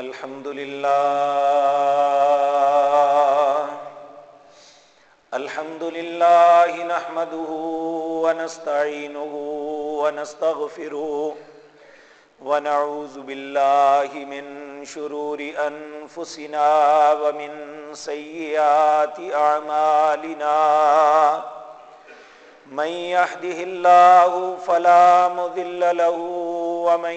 الحمد لله الحمد لله نحمده ونستعينه ونستغفره ونعوذ بالله من شرور أنفسنا ومن سيئات أعمالنا. من يهده الله فلا مذل له، ومن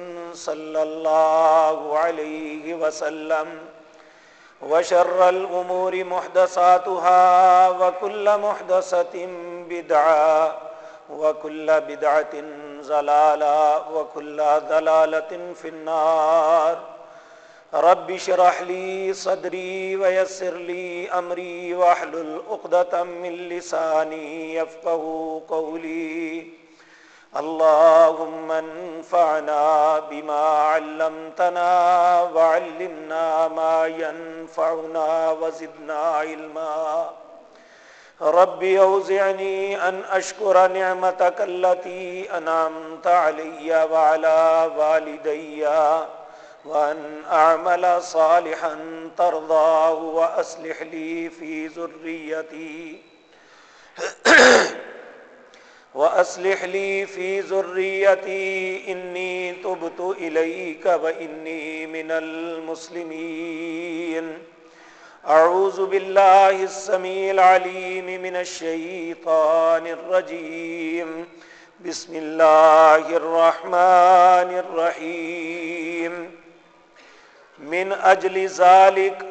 صلى الله عليه وسلم وشر الأمور محدثاتها وكل محدثة بدعة وكل بدعة زلالة وكل ذلالة في النار رب شرح لي صدري ويسر لي أمري وحل الأقدة من لساني يفقه قولي اللهم انفعنا بما علمتنا وعلمنا ما ينفعنا وزدنا علما. ربي أوزعني أن أشكر نعمتك التي أنعمت علي وعلى والدي وأن أعمل صالحا ترضاه وأصلح لي في ذريتي. وأصلح لي في ذريتي إني تبت إليك وإني من المسلمين. أعوذ بالله السميع العليم من الشيطان الرجيم. بسم الله الرحمن الرحيم. من أجل ذلك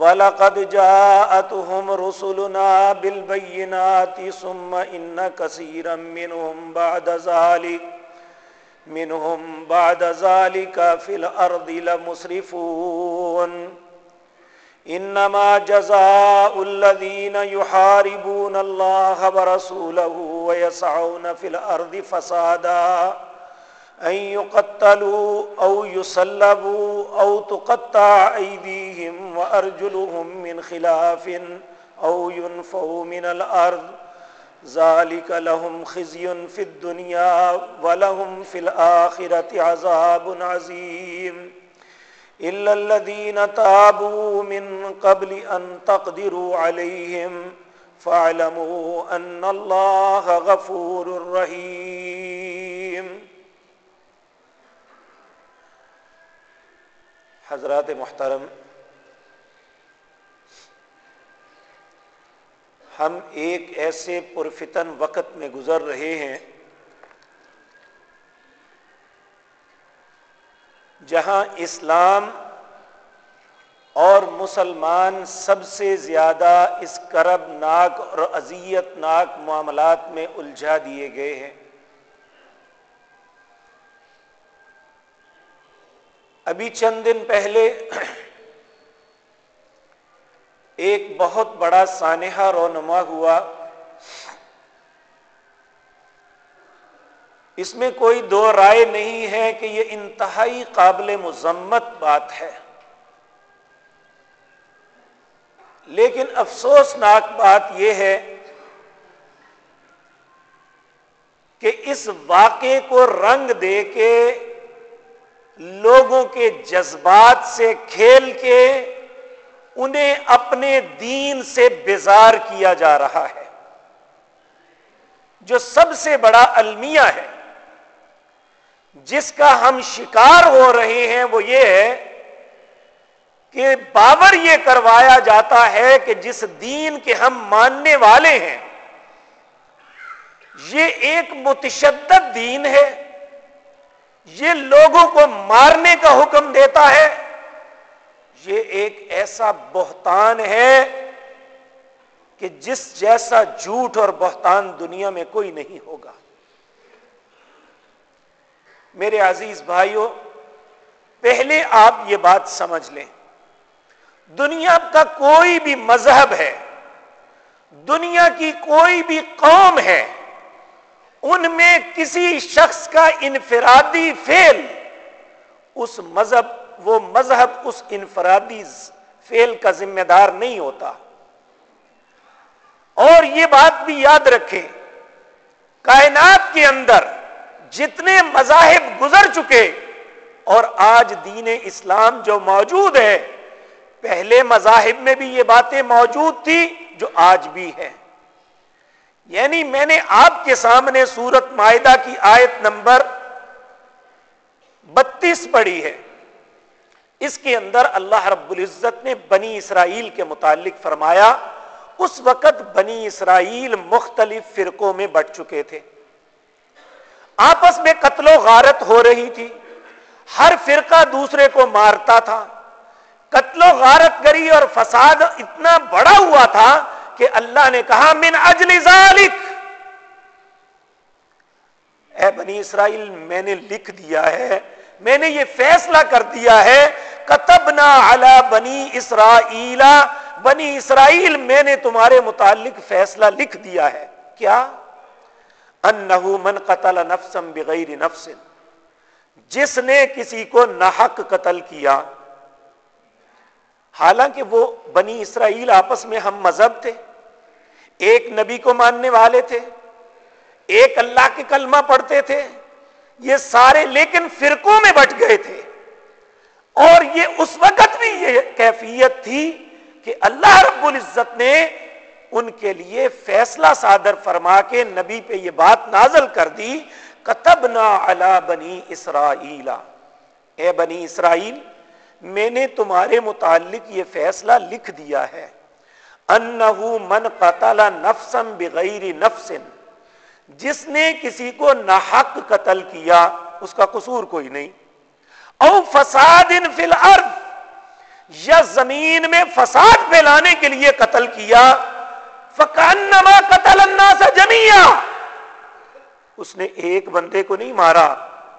ولقد جاءتهم رسلنا بالبينات ثم إن كثيرا منهم بعد ذلك منهم بعد ذلك في الأرض لمسرفون. إنما جزاء الذين يحاربون الله ورسوله ويسعون في الأرض فسادا. أن يقتلوا أو يسلبوا أو تقطع أيديهم وأرجلهم من خلاف أو ينفوا من الأرض. ذلك لهم خزي في الدنيا ولهم في الآخرة عذاب عظيم. إلا الذين تابوا من قبل أن تقدروا عليهم فاعلموا أن الله غفور رحيم. حضرات محترم، ہم ایک ایسے پرفتن وقت میں گزر رہے ہیں جہاں اسلام اور مسلمان سب سے زیادہ اس کرب ناک اور اذیت ناک معاملات میں الجھا دیے گئے ہیں۔ ابھی چند دن پہلے ایک بہت بڑا سانحہ رونما ہوا۔ اس میں کوئی دو رائے نہیں ہے کہ یہ انتہائی قابل مذمت بات ہے۔ لیکن افسوسناک بات یہ ہے کہ اس واقعے کو رنگ دے کے لوگوں کے جذبات سے کھیل کے انہیں اپنے دین سے بیزار کیا جا رہا ہے۔ جو سب سے بڑا المیہ ہے، جس کا ہم شکار ہو رہے ہیں، وہ یہ ہے کہ باور یہ کروایا جاتا ہے کہ جس دین کے ہم ماننے والے ہیں، یہ ایک متشدد دین ہے۔ یہ لوگوں کو مارنے کا حکم دیتا ہے، یہ ایک ایسا بہتان ہے کہ جس جیسا جھوٹ اور بہتان دنیا میں کوئی نہیں ہوگا۔ میرے عزیز بھائیوں، پہلے آپ یہ بات سمجھ لیں۔ دنیا کا کوئی بھی مذہب ہے، دنیا کی کوئی بھی قوم ہے ان میں کسی شخص کا انفرادی فیل اس مذہب، وہ مذہب اس انفرادی فیل کا ذمہ دار نہیں ہوتا۔ اور یہ بات بھی یاد رکھیں، کائنات کے اندر جتنے مذاہب گزر چکے، اور آج دین اسلام جو موجود ہے، پہلے مذاہب میں بھی یہ باتیں موجود تھی جو آج بھی ہے یعنی میں نے آپ کے سامنے سورت معاہدہ کی آیت نمبر بتیس پڑھی ہے۔ اس کے اندر اللہ رب العزت نے بنی اسرائیل کے متعلق فرمایا، اس وقت بنی اسرائیل مختلف فرقوں میں بٹ چکے تھے۔ آپس میں قتل و غارت ہو رہی تھی۔ ہر فرقہ دوسرے کو مارتا تھا۔ قتل و غارت گری اور فساد اتنا بڑا ہوا تھا کہ اللہ نے کہا، من اجل ذالک اے بنی اسرائیل، میں نے لکھ دیا ہے، میں نے یہ فیصلہ کر دیا ہے، کتبنا علی بنی اسرائیل. بنی اسرائیل، میں نے تمہارے متعلق فیصلہ لکھ دیا ہے۔ کیا؟ انہو من قتل نفسا بغیر نفس۔ جس نے کسی کو نحق قتل کیا حالانکہ وہ بنی اسرائیل آپس میں ہم مذہب تھے، ایک نبی کو ماننے والے تھے، ایک اللہ کے کلمہ پڑھتے تھے، یہ سارے لیکن فرقوں میں بٹ گئے تھے۔ اور یہ اس وقت بھی یہ کیفیت تھی کہ اللہ رب العزت نے ان کے لیے فیصلہ صادر فرما کے نبی پہ یہ بات نازل کر دی کتب نہ بنی اسرائیل۔ اے بنی اسرائیل میں نے تمہارے متعلق یہ فیصلہ لکھ دیا ہے۔ انہو من قتل نفسم بغیر نفس۔ جس نے کسی کو ناحق قتل کیا، اس کا قصور کوئی نہیں۔ او فساد فی الارض، یا زمین میں فساد پھیلانے کے لیے قتل کیا۔ فکانما قتل الناس جميعا اس نے ایک بندے کو نہیں مارا،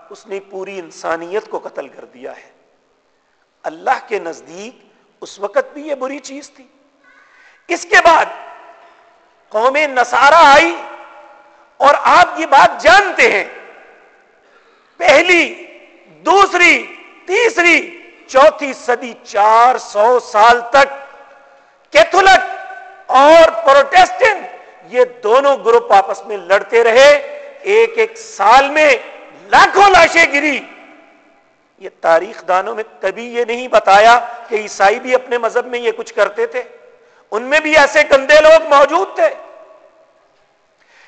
اس نے پوری انسانیت کو قتل کر دیا ہے۔ اللہ کے نزدیک اس وقت بھی یہ بری چیز تھی۔ اس کے بعد قوم نسارا آئی اور آپ یہ بات جانتے ہیں۔ پہلی، دوسری، تیسری، چوتھی صدی چار سو سال تک کیتھولک اور پروٹیسٹنٹ یہ دونوں گروپ آپس میں لڑتے رہے۔ ایک ایک سال میں لاکھوں لاشیں گری۔ یہ تاریخ دانوں میں کبھی یہ نہیں بتایا کہ عیسائی بھی اپنے مذہب میں یہ کچھ کرتے تھے۔ ان میں بھی ایسے گندے لوگ موجود تھے۔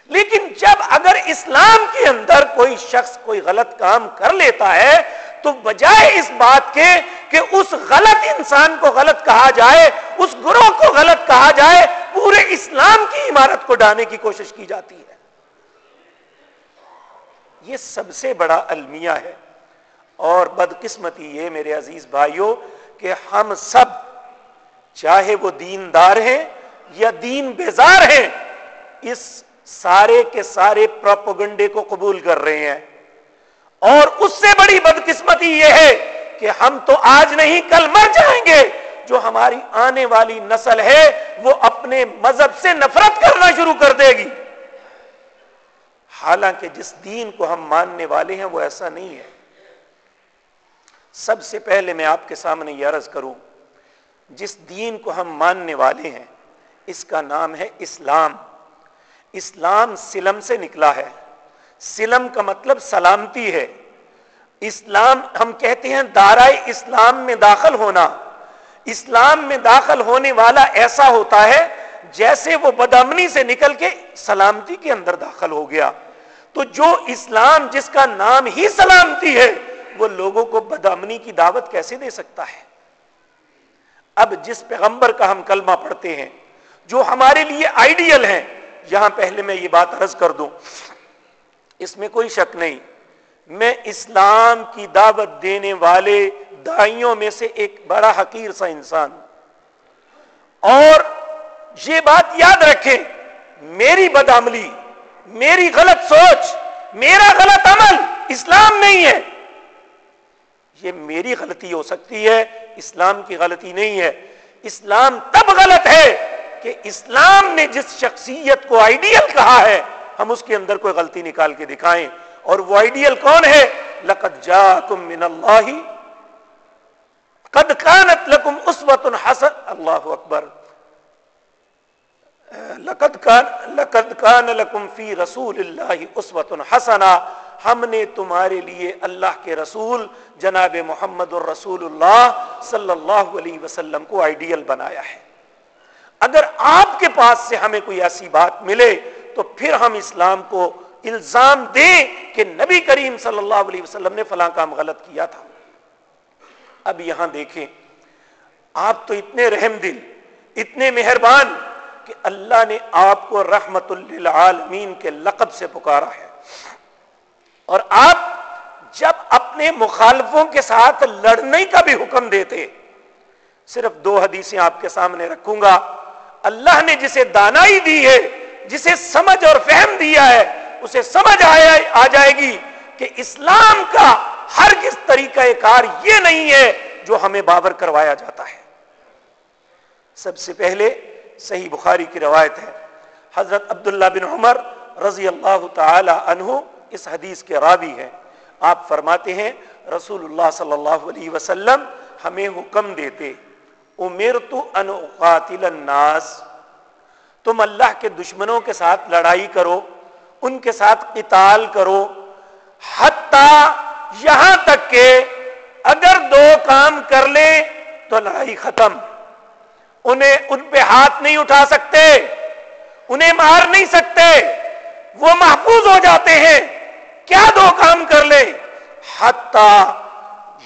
لیکن جب اگر اسلام کے اندر کوئی شخص کوئی غلط کام کر لیتا ہے، تو بجائے اس بات کے کہ اس غلط انسان کو غلط کہا جائے، اس گروہ کو غلط کہا جائے، پورے اسلام کی عمارت کو ڈانے کی کوشش کی جاتی ہے۔ یہ سب سے بڑا المیہ ہے۔ اور بدقسمتی یہ میرے عزیز بھائیوں کہ ہم سب چاہے وہ دیندار ہیں یا دین بیزار ہیں، اس سارے کے سارے پروپگنڈے کو قبول کر رہے ہیں۔ اور اس سے بڑی بدقسمتی یہ ہے کہ ہم تو آج نہیں، کل مر جائیں گے۔ جو ہماری آنے والی نسل ہے، وہ اپنے مذہب سے نفرت کرنا شروع کر دے گی۔ حالانکہ جس دین کو ہم ماننے والے ہیں، وہ ایسا نہیں ہے۔ سب سے پہلے میں آپ کے سامنے یہ عرض کروں، جس دین کو ہم ماننے والے ہیں، اس کا نام ہے اسلام۔ اسلام سلم سے نکلا ہے۔ سلم کا مطلب سلامتی ہے۔ اسلام، ہم کہتے ہیں دارائے اسلام میں داخل ہونا۔ اسلام میں داخل ہونے والا ایسا ہوتا ہے جیسے وہ بدامنی سے نکل کے سلامتی کے اندر داخل ہو گیا۔ تو جو اسلام، جس کا نام ہی سلامتی ہے وہ لوگوں کو بدامنی کی دعوت کیسے دے سکتا ہے؟ اب جس پیغمبر کا ہم کلمہ پڑھتے ہیں، جو ہمارے لیے آئیڈیل ہیں، یہاں پہلے میں یہ بات عرض کر دوں۔ اس میں کوئی شک نہیں، میں اسلام کی دعوت دینے والے دائیوں میں سے ایک بڑا حقیر سا انسان اور یہ بات یاد رکھیں، میری بدعملی، میری غلط سوچ، میرا غلط عمل اسلام نہیں ہے۔ یہ میری غلطی ہو سکتی ہے، اسلام کی غلطی نہیں ہے۔ اسلام تب غلط ہے کہ اسلام نے جس شخصیت کو آئیڈیل کہا ہے، ہم اس کے اندر کوئی غلطی نکال کے دکھائیں۔ اور وہ آئیڈیل کون ہے؟ لقد جاکم من اللہ، قد کانت لکم اسوت حسن۔ اللہ اکبر۔ لقد کان لقد کان لکم فی رسول اللہ اسوت حسنا۔ ہم نے تمہارے لیے اللہ کے رسول جناب محمد الرسول اللہ صلی اللہ علیہ وسلم کو آئیڈیل بنایا ہے۔ اگر آپ کے پاس سے ہمیں کوئی ایسی بات ملے تو پھر ہم اسلام کو الزام دیں کہ نبی کریم صلی اللہ علیہ وسلم نے فلاں کام غلط کیا تھا۔ اب یہاں دیکھیں، آپ تو اتنے رحم دل، اتنے مہربان کہ اللہ نے آپ کو رحمت للعالمین کے لقب سے پکارا ہے۔ اور آپ جب اپنے مخالفوں کے ساتھ لڑنے کا بھی حکم دیتے، صرف دو حدیثیں آپ کے سامنے رکھوں گا۔ اللہ نے جسے دانائی دی ہے، جسے سمجھ اور فہم دیا ہے، اسے سمجھ آ جائے گی کہ اسلام کا ہر کس طریقہ کار یہ نہیں ہے جو ہمیں بابر کروایا جاتا ہے۔ سب سے پہلے صحیح بخاری کی روایت ہے۔ حضرت عبداللہ بن عمر رضی اللہ تعالی عنہ اس حدیث کے راوی ہیں۔ آپ فرماتے ہیں، رسول اللہ صلی اللہ علیہ وسلم ہمیں حکم دیتے ان اقاتل الناس تم اللہ کے دشمنوں کے ساتھ لڑائی کرو، ان کے ساتھ قتال کرو، حتیٰ یہاں تک کہ اگر دو کام کر لیں تو لڑائی ختم۔ انہیں ان پہ ہاتھ نہیں اٹھا سکتے، انہیں مار نہیں سکتے، وہ محفوظ ہو جاتے ہیں۔ کیا دو کام کر لے؟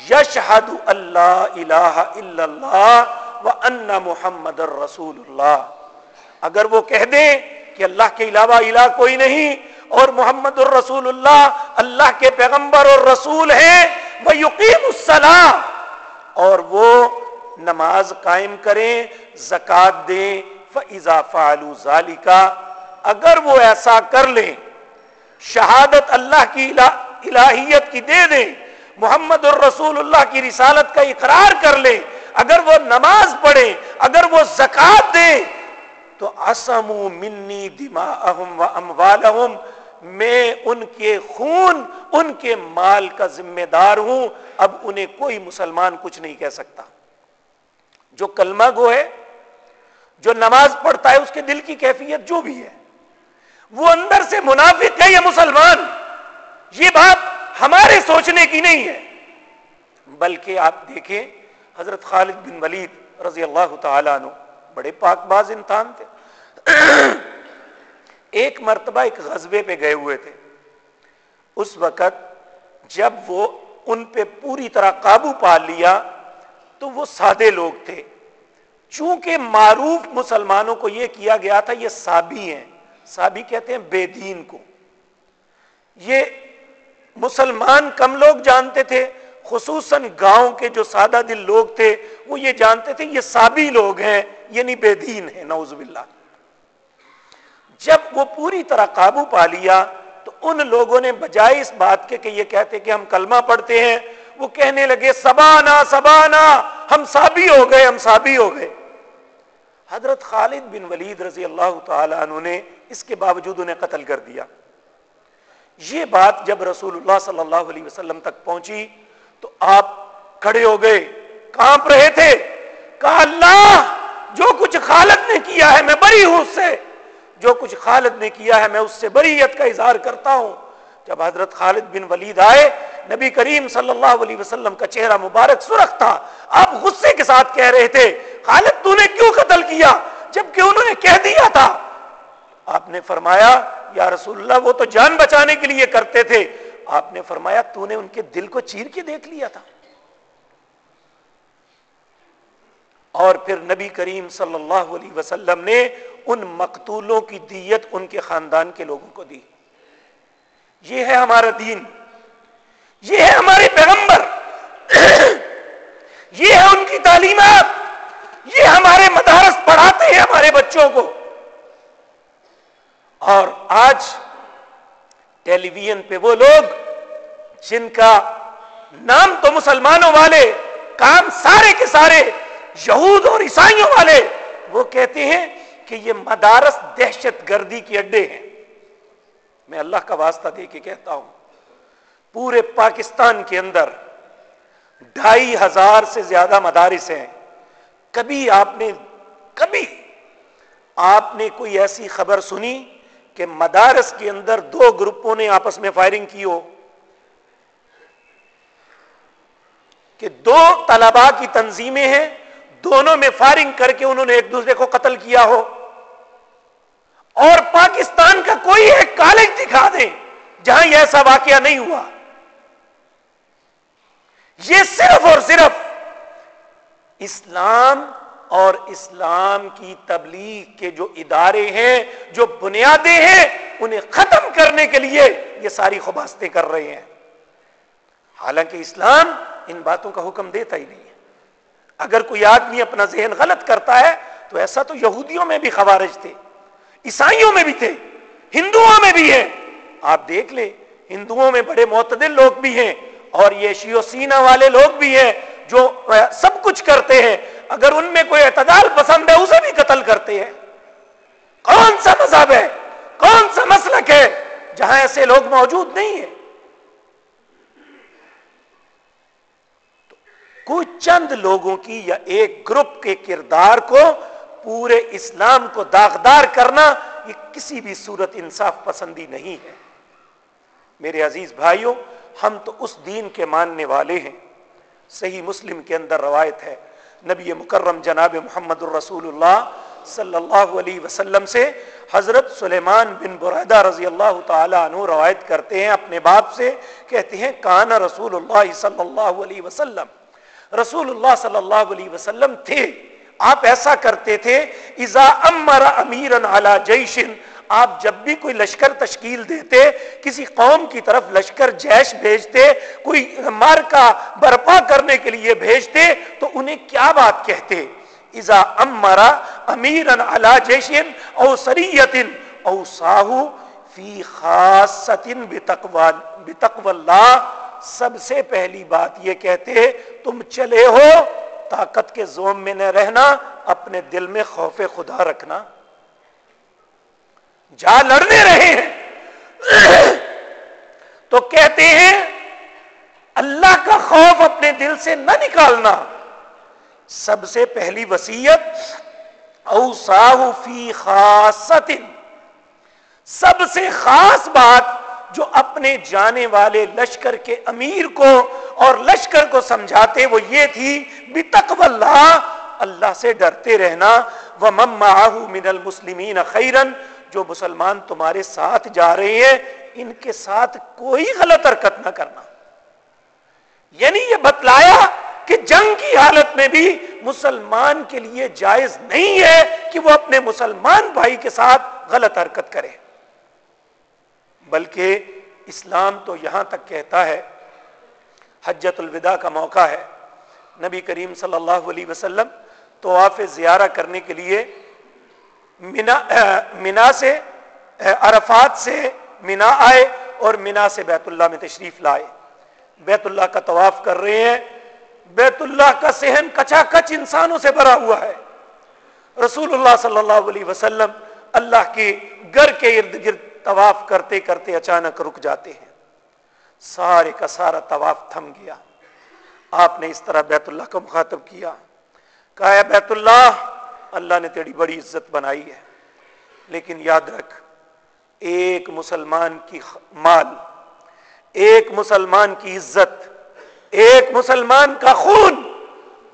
یشہد اللہ الہ الا اللہ و ان محمد الرسول اللہ۔ اگر وہ کہہ دیں کہ اللہ کے علاوہ الہ کوئی نہیں اور محمد الرسول اللہ اللہ کے پیغمبر اور رسول ہیں وہ یقین اور وہ نماز قائم کریں، زکات دیں فضا ظالی اگر وہ ایسا کر لیں شہادت اللہ کی الہیت کی دے دیں محمد الرسول اللہ کی رسالت کا اقرار کر لیں اگر وہ نماز پڑھیں اگر وہ زکات دیں تو اسم منی دما و اموالہم۔ میں ان کے خون، ان کے مال کا ذمہ دار ہوں۔ اب انہیں کوئی مسلمان کچھ نہیں کہہ سکتا۔ جو کلمہ گو ہے، جو نماز پڑھتا ہے، اس کے دل کی کیفیت جو بھی ہے۔ وہ اندر سے منافق ہے یا مسلمان؟ یہ بات ہمارے سوچنے کی نہیں ہے۔ بلکہ آپ دیکھیں، حضرت خالد بن ولید رضی اللہ تعالیٰ عنہ بڑے پاک باز انسان تھے۔ ایک مرتبہ ایک غزبے پہ گئے ہوئے تھے۔ اس وقت جب وہ ان پہ پوری طرح قابو پا لیا تو وہ سادے لوگ تھے۔ چونکہ معروف مسلمانوں کو یہ کیا گیا تھا، یہ سابی ہیں۔ سابی کہتے ہیں بے دین کو۔ یہ مسلمان کم لوگ جانتے تھے، خصوصاً گاؤں کے جو سادہ دل لوگ تھے، وہ یہ جانتے تھے یہ سابی لوگ ہیں یعنی بے دین ہیں نوز باللہ۔ جب وہ پوری طرح قابو پا لیا، تو ان لوگوں نے بجائے اس بات کے کہ یہ کہتے کہ ہم کلمہ پڑھتے ہیں، وہ کہنے لگے، سبانا سبانا، ہم سابی ہو گئے، ہم سابی ہو گئے۔ حضرت خالد بن ولید رضی اللہ تعالی عنہ نے اس کے باوجود انہیں قتل کر دیا۔ یہ بات جب رسول اللہ صلی اللہ علیہ وسلم تک پہنچی تو آپ کھڑے ہو گئے، کانپ رہے تھے، کہا، اللہ، جو کچھ خالد نے کیا ہے میں بری ہوں اس سے۔ جو کچھ خالد نے کیا ہے میں اس سے بریت کا اظہار کرتا ہوں۔ جب حضرت خالد بن ولید آئے، نبی کریم صلی اللہ علیہ وسلم کا چہرہ مبارک سرخ تھا۔ آپ غصے کے ساتھ کہہ رہے تھے، خالد، تو نے کیوں قتل کیا؟ جبکہ انہوں نے کہہ دیا تھا۔ آپ نے فرمایا، یا رسول اللہ، وہ تو جان بچانے کے لیے کرتے تھے. آپ نے فرمایا، تو نے ان کے دل کو چیر کے دیکھ لیا تھا. اور پھر نبی کریم صلی اللہ علیہ وسلم نے ان مقتولوں کی دیت ان کے خاندان کے لوگوں کو دی۔ یہ ہے ہمارا دین۔ یہ ہے ہمارے پیغمبر۔ یہ ہے ان کی تعلیمات۔ یہ ہمارے مدارس پڑھاتے ہیں ہمارے بچوں کو۔ اور آج ٹیلی ویژن پہ وہ لوگ جن کا نام تو مسلمانوں والے، کام سارے کے سارے، یہود اور عیسائیوں والے، وہ کہتے ہیں کہ یہ مدارس دہشت گردی کے اڈے ہیں۔ میں اللہ کا واسطہ دے کے کہتا ہوں، پورے پاکستان کے اندر ڈھائی ہزار سے زیادہ مدارس ہیں۔ کبھی آپ نے، کبھی آپ نے کوئی ایسی خبر سنی کہ مدارس کے اندر دو گروپوں نے آپس میں فائرنگ کی ہو، کہ دو طلبا کی تنظیمیں ہیں، دونوں میں فائرنگ کر کے انہوں نے ایک دوسرے کو قتل کیا ہو۔ اور پاکستان کا کوئی ایک کالج دکھا دیں جہاں یہ ایسا واقعہ نہیں ہوا۔ یہ صرف اور صرف اسلام اور اسلام کی تبلیغ کے جو ادارے ہیں، جو بنیادیں ہیں، انہیں ختم کرنے کے لیے یہ ساری خباستیں کر رہے ہیں۔ حالانکہ اسلام ان باتوں کا حکم دیتا ہی نہیں ہے۔ اگر کوئی آدمی اپنا ذہن غلط کرتا ہے، تو ایسا تو یہودیوں میں بھی خوارج تھے، عیسائیوں میں بھی تھے، ہندوؤں میں بھی ہیں۔ آپ دیکھ لیں، ہندوؤں میں بڑے معتدل لوگ بھی ہیں اور یہ شیو سینا والے لوگ بھی ہیں۔ جو سب کچھ کرتے ہیں، اگر ان میں کوئی اعتدال پسند ہے، اسے بھی قتل کرتے ہیں۔ کون سا مذہب ہے؟ کون سا مسلک ہے جہاں ایسے لوگ موجود نہیں ہیں؟ کچھ چند لوگوں کی یا ایک گروپ کے کردار کو پورے اسلام کو داغدار کرنا، یہ کسی بھی صورت انصاف پسندی نہیں ہے۔ میرے عزیز بھائیوں، ہم تو اس دین کے ماننے والے ہیں۔ صحیح مسلم کے اندر روایت ہے۔ نبی مکرم جناب محمد الرسول اللہ صلی اللہ علیہ وسلم سے حضرت سلیمان بن برادہ رضی اللہ تعالی عنہ روایت کرتے ہیں، اپنے باپ سے کہتے ہیں کانا رسول اللہ صلی اللہ علیہ وسلم رسول اللہ صلی اللہ علیہ وسلم تھے۔ آپ ایسا کرتے تھے ازا امر امیر جیشن آپ جب بھی کوئی لشکر تشکیل دیتے، کسی قوم کی طرف لشکر جیش بھیجتے، کوئی مار کا برپا کرنے کے لیے بھیجتے، تو انہیں کیا بات کہتے؟ ازا امرا امیر جیشن او سریت او ساہو فی خاصتن خاص بتقو اللہ۔ سب سے پہلی بات یہ کہتے، تم چلے ہو، طاقت کے زوم میں نہ رہنا، اپنے دل میں خوف خدا رکھنا۔ جا لڑنے رہے ہیں۔ تو کہتے ہیں، اللہ کا خوف اپنے دل سے نہ نکالنا۔ سب سے پہلی وسیعت فی خاص سب سے خاص بات جو اپنے جانے والے لشکر کے امیر کو اور لشکر کو سمجھاتے، وہ یہ تھی، بتقو اللہ اللہ سے ڈرتے رہنا۔ وہ من المسلمین خیرن جو مسلمان تمہارے ساتھ جا رہے ہیں، ان کے ساتھ کوئی غلط حرکت نہ کرنا۔ یعنی یہ بتلایا کہ جنگ کی حالت میں بھی مسلمان کے لیے جائز نہیں ہے کہ وہ اپنے مسلمان بھائی کے ساتھ غلط حرکت کرے۔ بلکہ اسلام تو یہاں تک کہتا ہے، حجت الوداع کا موقع ہے۔ نبی کریم صلی اللہ علیہ وسلم تو آپ زیارہ کرنے کے لیے منا منا سے عرفات سے منا آئے اور منا سے بیت اللہ میں تشریف لائے۔ بیت اللہ کا طواف کر رہے ہیں۔ بیت اللہ کا سہن کچا کچ انسانوں سے بھرا ہوا ہے۔ رسول اللہ صلی اللہ علیہ وسلم اللہ کے گھر کے ارد گرد طواف کرتے کرتے اچانک رک جاتے ہیں۔ سارے کا سارا طواف تھم گیا۔ آپ نے اس طرح بیت اللہ کو مخاطب کیا۔ کہا ہے بیت اللہ اللہ نے تیری بڑی عزت بنائی ہے۔ لیکن یاد رکھ، ایک مسلمان کی مال، ایک مسلمان کی عزت، ایک مسلمان کا خون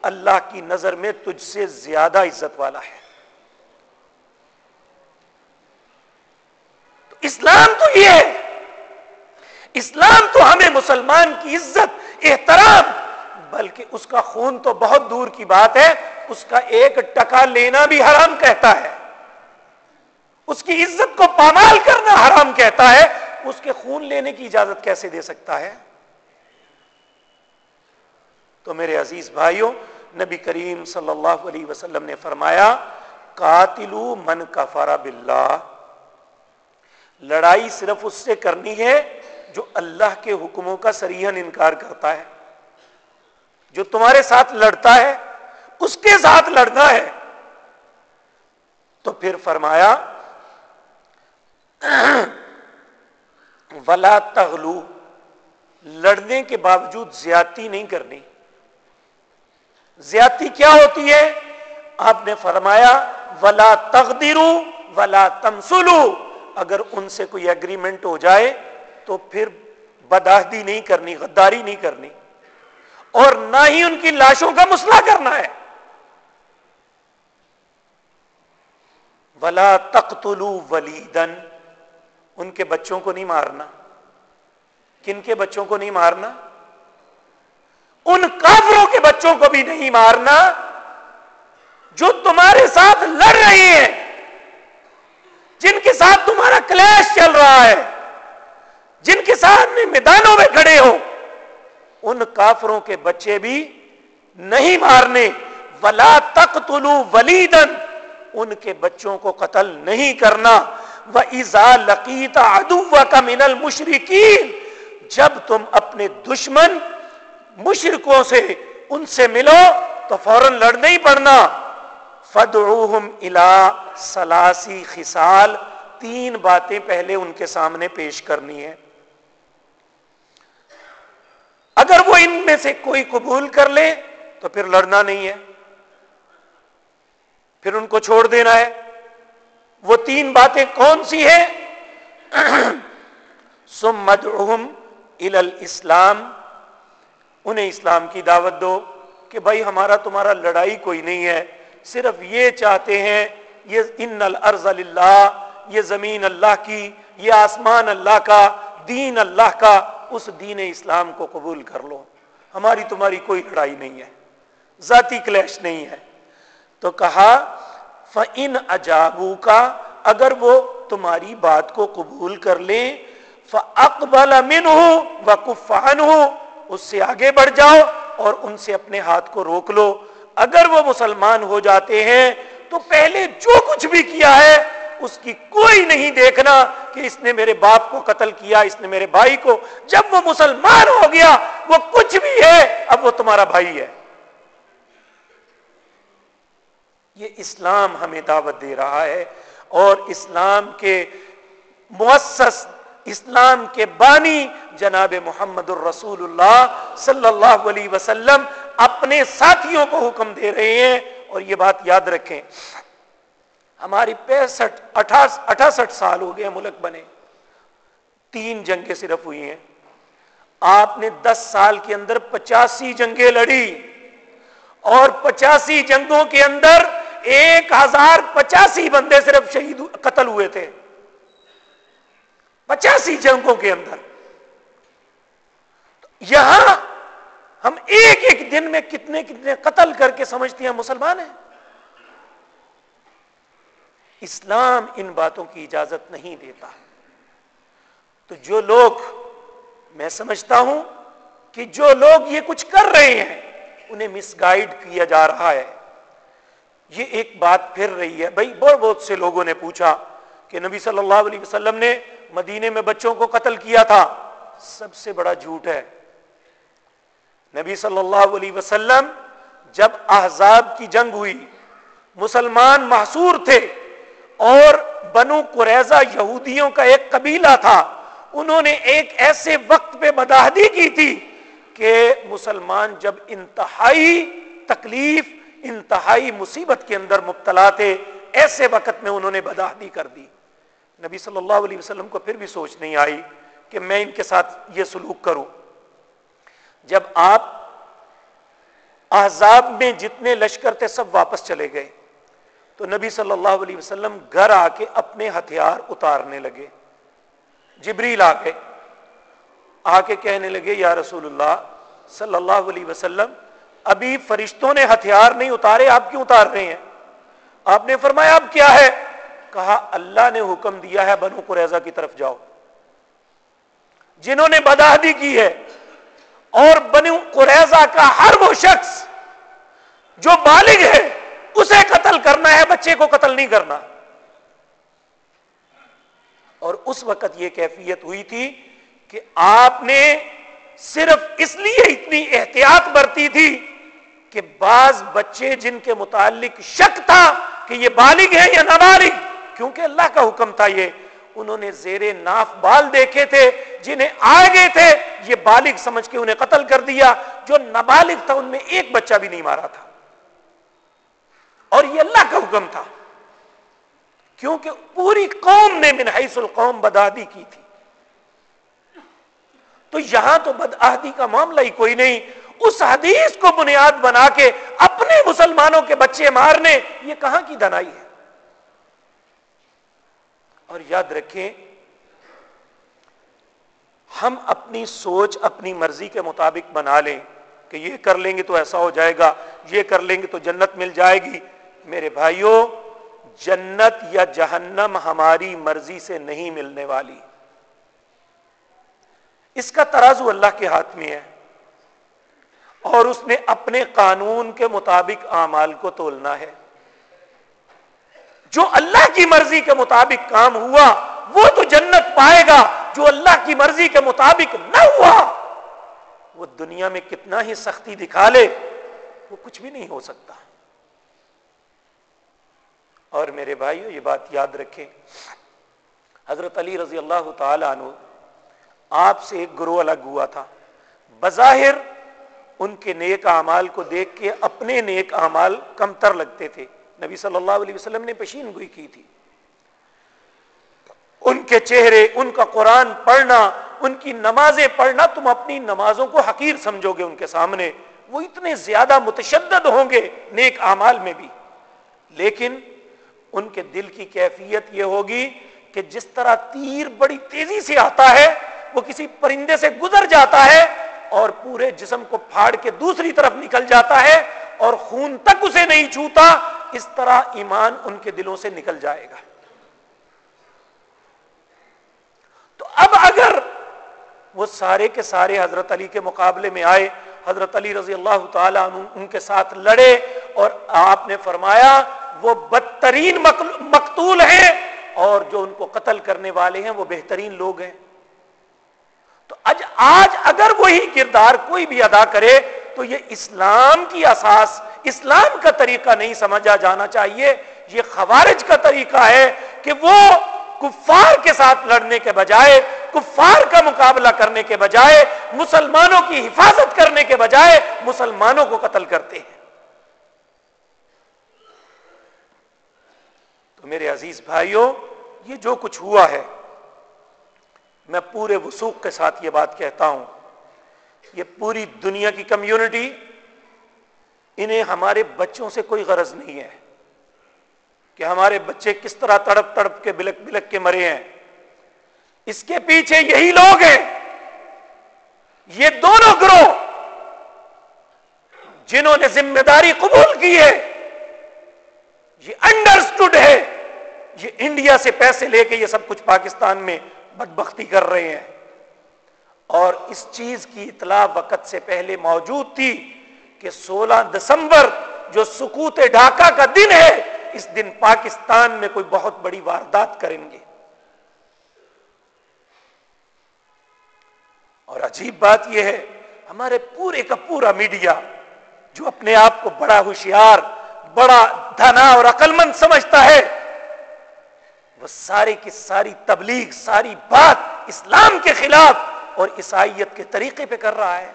اللہ کی نظر میں تجھ سے زیادہ عزت والا ہے۔ اسلام تو یہ ہے۔ اسلام تو ہمیں مسلمان کی عزت، احترام، بلکہ اس کا خون تو بہت دور کی بات ہے۔ اس کا ایک ٹکا لینا بھی حرام کہتا ہے۔ اس کی عزت کو پامال کرنا حرام کہتا ہے۔ اس کے خون لینے کی اجازت کیسے دے سکتا ہے؟ تو میرے عزیز بھائیوں، نبی کریم صلی اللہ علیہ وسلم نے فرمایا، قاتلو من کفارا باللہ۔ لڑائی صرف اس سے کرنی ہے جو اللہ کے حکموں کا سریحن انکار کرتا ہے، جو تمہارے ساتھ لڑتا ہے۔ اس کے ساتھ لڑنا ہے۔ تو پھر فرمایا، ولا تغلو، لڑنے کے باوجود زیادتی نہیں کرنی۔ زیادتی کیا ہوتی ہے؟ آپ نے فرمایا، ولا تقدیرو ولا تمسلو اگر ان سے کوئی اگریمنٹ ہو جائے، تو پھر بداہدی نہیں کرنی، غداری نہیں کرنی۔ اور نہ ہی ان کی لاشوں کا مسئلہ کرنا ہے۔ ولا تختلو ولیدن ان کے بچوں کو نہیں مارنا۔ کن کے بچوں کو نہیں مارنا؟ ان کافروں کے بچوں کو بھی نہیں مارنا جو تمہارے ساتھ لڑ رہی ہیں، جن کے ساتھ تمہارا کلیش چل رہا ہے، جن کے ساتھ میں میدانوں میں کھڑے ہو، ان کافروں کے بچے بھی نہیں مارنے۔ ولا تک تلو ولیدن ان کے بچوں کو قتل نہیں کرنا۔ وہ ایزا لقیتا ادو کا من المشرقین جب تم اپنے دشمن مشرکوں سے ان سے ملو تو فوراً لڑ نہیں پڑنا۔ فدعوہم الا سلاسی خسال۔ تین باتیں پہلے ان کے سامنے پیش کرنی ہے اگر وہ ان میں سے کوئی قبول کر لے تو پھر لڑنا نہیں ہے۔ پھر ان کو چھوڑ دینا ہے۔ وہ تین باتیں کون سی ہیں؟ سم مدعوہم اسلام انہیں اسلام کی دعوت دو کہ بھائی ہمارا تمہارا لڑائی کوئی نہیں ہے، صرف یہ چاہتے ہیں، یہ ان الارض اللہ یہ زمین اللہ کی، یہ آسمان اللہ کا، دین اللہ کا، اس دین اسلام کو قبول کر لو۔ ہماری تمہاری کوئی لڑائی نہیں ہے، ذاتی کلیش نہیں ہے۔ تو کہا فن اجابو کا اگر وہ تمہاری بات کو قبول کر لیں فقبل امن ہو و کفان اس سے آگے بڑھ جاؤ اور ان سے اپنے ہاتھ کو روک لو۔ اگر وہ مسلمان ہو جاتے ہیں، تو پہلے جو کچھ بھی کیا ہے، اس کی کوئی نہیں دیکھنا کہ اس نے میرے باپ کو قتل کیا، اس نے میرے بھائی کو۔ جب وہ مسلمان ہو گیا، وہ کچھ بھی ہے، اب وہ تمہارا بھائی ہے۔ یہ اسلام ہمیں دعوت دے رہا ہے اور اسلام کے مؤسس، اسلام کے بانی جناب محمد الرسول اللہ صلی اللہ علیہ وسلم اپنے ساتھیوں کو حکم دے رہے ہیں اور یہ بات یاد رکھیں۔ ہماری پینسٹھ اٹھاسٹھ سال ہو گئے ملک بنے۔ تین جنگیں صرف ہوئی ہیں۔ آپ نے دس سال کے اندر پچاسی جنگیں لڑی اور پچاسی جنگوں کے اندر ایک ہزار پچاسی بندے صرف شہید قتل ہوئے تھے۔ پچاسی جنگوں کے اندر۔ یہاں ہم ایک ایک دن میں کتنے کتنے قتل کر کے سمجھتے ہیں مسلمان ہیں۔ اسلام ان باتوں کی اجازت نہیں دیتا۔ تو جو لوگ، میں سمجھتا ہوں کہ جو لوگ یہ کچھ کر رہے ہیں، انہیں مس گائڈ کیا جا رہا ہے۔ یہ ایک بات پھر رہی ہے۔ بھائی، بہت بہت سے لوگوں نے پوچھا کہ نبی صلی اللہ علیہ وسلم نے مدینے میں بچوں کو قتل کیا تھا۔ سب سے بڑا جھوٹ ہے۔ نبی صلی اللہ علیہ وسلم جب احزاب کی جنگ ہوئی، مسلمان محصور تھے اور بنو قریضہ یہودیوں کا ایک قبیلہ تھا، انہوں نے ایک ایسے وقت پہ بداہدی کی تھی کہ مسلمان جب انتہائی تکلیف انتہائی مصیبت کے اندر مبتلا تھے، ایسے وقت میں انہوں نے بداہدی کر دی۔ نبی صلی اللہ علیہ وسلم کو پھر بھی سوچ نہیں آئی کہ میں ان کے ساتھ یہ سلوک کروں۔ جب آپ احزاب میں جتنے لشکر تھے، سب واپس چلے گئے۔ تو نبی صلی اللہ علیہ وسلم گھر آ کے اپنے ہتھیار اتارنے لگے۔ جبریل آ کے آ کے کہنے لگے، یا رسول اللہ، صلی اللہ علیہ وسلم ابھی فرشتوں نے ہتھیار نہیں اتارے، آپ کیوں اتار رہے ہیں؟ آپ نے فرمایا، اب کیا ہے؟ کہا، اللہ نے حکم دیا ہے، بنو قریضہ کی طرف جاؤ۔ جنہوں نے بداہدی کی ہے، اور بنو قریضہ کا ہر وہ شخص جو بالغ ہے، اسے قتل کرنا ہے، بچے کو قتل نہیں کرنا۔ اور اس وقت یہ کیفیت ہوئی تھی کہ آپ نے صرف اس لیے اتنی احتیاط برتی تھی کہ بعض بچے جن کے متعلق شک تھا کہ یہ بالغ ہے یا نابالغ، کیونکہ اللہ کا حکم تھا یہ، انہوں نے زیر ناف بال دیکھے تھے، جنہیں آگے تھے، یہ بالغ سمجھ کے انہیں قتل کر دیا، جو نابالغ تھا ان میں ایک بچہ بھی نہیں مارا تھا۔ اور یہ اللہ کا حکم تھا۔ کیونکہ پوری قوم نے من حیث القوم بدادی کی تھی۔ تو یہاں تو بدعہدی کا معاملہ ہی کوئی نہیں اس حدیث کو بنیاد بنا کے اپنے مسلمانوں کے بچے مارنے، یہ کہاں کی دنائی ہے؟ اور یاد رکھیں، ہم اپنی سوچ، اپنی مرضی کے مطابق بنا لیں کہ یہ کر لیں گے تو ایسا ہو جائے گا، یہ کر لیں گے تو جنت مل جائے گی۔ میرے بھائیوں، جنت یا جہنم ہماری مرضی سے نہیں ملنے والی۔ اس کا ترازو اللہ کے ہاتھ میں ہے۔ اور اس نے اپنے قانون کے مطابق اعمال کو تولنا ہے۔ جو اللہ کی مرضی کے مطابق کام ہوا، وہ تو جنت پائے گا۔ جو اللہ کی مرضی کے مطابق نہ ہوا، وہ دنیا میں کتنا ہی سختی دکھا لے، وہ کچھ بھی نہیں ہو سکتا۔ اور میرے بھائیو، یہ بات یاد رکھیں۔ حضرت علی رضی اللہ تعالی عنہ آپ سے ایک گروہ الگ ہوا تھا۔ بظاہر ان کے نیک اعمال کو دیکھ کے اپنے نیک اعمال کم تر لگتے تھے۔ نبی صلی اللہ علیہ وسلم نے پشین گوئی کی تھی۔ ان کے چہرے، ان کا قرآن پڑھنا، ان کی نمازیں پڑھنا، تم اپنی نمازوں کو حقیر سمجھو گے ان کے سامنے۔ وہ اتنے زیادہ متشدد ہوں گے نیک اعمال میں بھی۔ لیکن ان کے دل کی کیفیت یہ ہوگی کہ جس طرح تیر بڑی تیزی سے آتا ہے، وہ کسی پرندے سے گزر جاتا ہے اور پورے جسم کو پھاڑ کے دوسری طرف نکل جاتا ہے اور خون تک اسے نہیں چھوتا، اس طرح ایمان ان کے دلوں سے نکل جائے گا۔ تو اب اگر وہ سارے کے سارے حضرت علی کے مقابلے میں آئے، حضرت علی رضی اللہ تعالی عنہ ان کے ساتھ لڑے اور آپ نے فرمایا، وہ بدترین مقتول ہیں اور جو ان کو قتل کرنے والے ہیں، وہ بہترین لوگ ہیں۔ تو آج آج اگر وہی کردار کوئی بھی ادا کرے تو یہ اسلام کی اساس، اسلام کا طریقہ نہیں سمجھا جانا چاہیے۔ یہ خوارج کا طریقہ ہے کہ وہ کفار کے ساتھ لڑنے کے بجائے، کفار کا مقابلہ کرنے کے بجائے، مسلمانوں کی حفاظت کرنے کے بجائے مسلمانوں کو قتل کرتے ہیں۔ تو میرے عزیز بھائیوں، یہ جو کچھ ہوا ہے میں پورے وسوخ کے ساتھ یہ بات کہتا ہوں، یہ پوری دنیا کی کمیونٹی، انہیں ہمارے بچوں سے کوئی غرض نہیں ہے کہ ہمارے بچے کس طرح تڑپ تڑپ کے بلک بلک کے مرے ہیں۔ اس کے پیچھے یہی لوگ ہیں۔ یہ دونوں گروہ جنہوں نے ذمہ داری قبول کی ہے، یہ انڈرسٹوڈ ہے۔ یہ انڈیا سے پیسے لے کے یہ سب کچھ پاکستان میں بدبختی کر رہے ہیں۔ اور اس چیز کی اطلاع وقت سے پہلے موجود تھی کہ سولہ دسمبر جو سکوت ڈھاکہ کا دن ہے، اس دن پاکستان میں کوئی بہت بڑی واردات کریں گے۔ اور عجیب بات یہ ہے، ہمارے پورے کا پورا میڈیا جو اپنے آپ کو بڑا ہوشیار، بڑا دھنا اور عقل مند سمجھتا ہے وہ سارے کی ساری تبلیغ، ساری بات اسلام کے خلاف اور عیسائیت کے طریقے پہ کر رہا ہے۔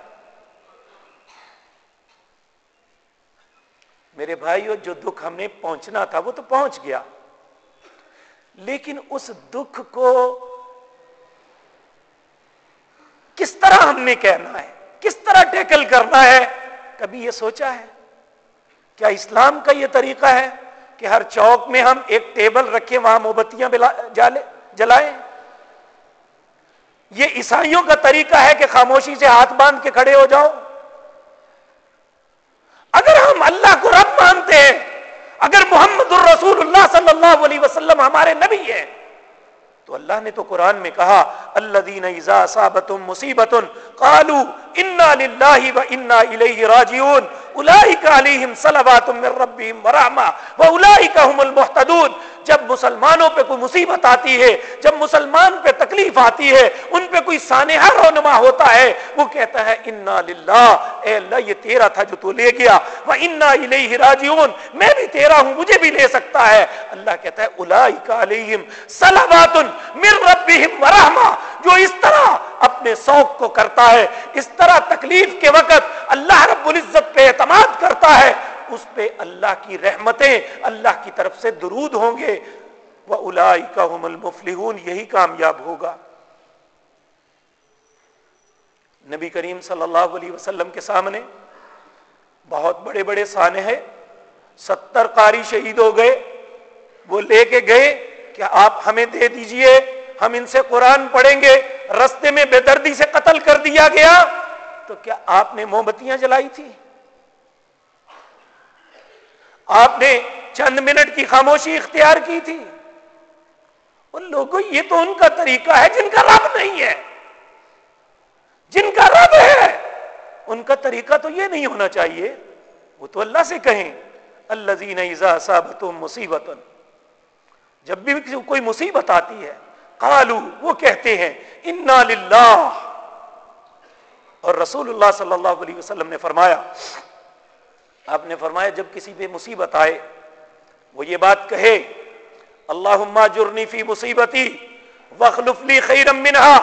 میرے بھائیوں جو دکھ ہم نے پہنچنا تھا وہ تو پہنچ گیا۔ لیکن اس دکھ کو کس طرح ہم نے کہنا ہے؟ کس طرح ٹیکل کرنا ہے؟ کبھی یہ سوچا ہے؟ کیا اسلام کا یہ طریقہ ہے؟ کہ ہر چوک میں ہم ایک ٹیبل رکھے وہاں موبتیاں جلائیں۔ یہ عیسائیوں کا طریقہ ہے کہ خاموشی سے ہاتھ باندھ کے کھڑے ہو جاؤ۔ اگر ہم اللہ کو رب مانتے ہیں اگر محمد الرسول اللہ صلی اللہ علیہ وسلم ہمارے نبی ہیں، تو اللہ نے تو قرآن میں کہا اللہ دین مصیبت قالوا انا للہ و انا الیہ راجعون. اولئک علیہم صلوات من ربهم ورحمہ واولئک هم المحتدون جب مسلمانوں پہ کوئی مصیبت آتی ہے، جب مسلمان پہ تکلیف آتی ہے، ان پہ کوئی سانحہ رونما ہوتا ہے، وہ کہتا ہے انا للہ. اے اللہ، یہ تیرا تھا جو تو لے گیا. وہ انا الیہ راجعون. میں بھی تیرا ہوں، مجھے بھی لے سکتا ہے. اللہ کہتا ہے اولئک علیہم صلوات من ربهم ورحمہ جو اس طرح اپنے شوق کو کرتا ہے، اس طرح تکلیف کے وقت اللہ رب العزت پہ اعتماد کرتا ہے، اس پہ اللہ کی رحمتیں اللہ کی طرف سے درود ہوں گے۔ وہ الائی المفلحون، یہی کامیاب ہوگا۔ نبی کریم صلی اللہ علیہ وسلم کے سامنے بہت بڑے بڑے سانے ہیں، ستر قاری شہید ہو گئے۔ وہ لے کے گئے کہ آپ ہمیں دے دیجیے۔ ہم ان سے قرآن پڑھیں گے، رستے میں بے دردی سے قتل کر دیا گیا، تو کیا آپ نے موم بتیاں جلائی تھی آپ نے چند منٹ کی خاموشی اختیار کی تھی۔ ان لوگوں، یہ تو ان کا طریقہ ہے جن کا رب نہیں ہے۔ جن کا رب ہے، ان کا طریقہ تو یہ نہیں ہونا چاہیے۔ وہ تو اللہ سے کہیں اللہ زین صابت مصیبت جب بھی کوئی مصیبت آتی ہے قالو وہ کہتے ہیں، انا للہ اور رسول اللہ صلی اللہ علیہ وسلم نے فرمایا، آپ نے فرمایا، جب کسی پہ مصیبت آئے، وہ یہ بات کہے اللہ جرنی فی مصیبتی وخلف لی خیرم منہا.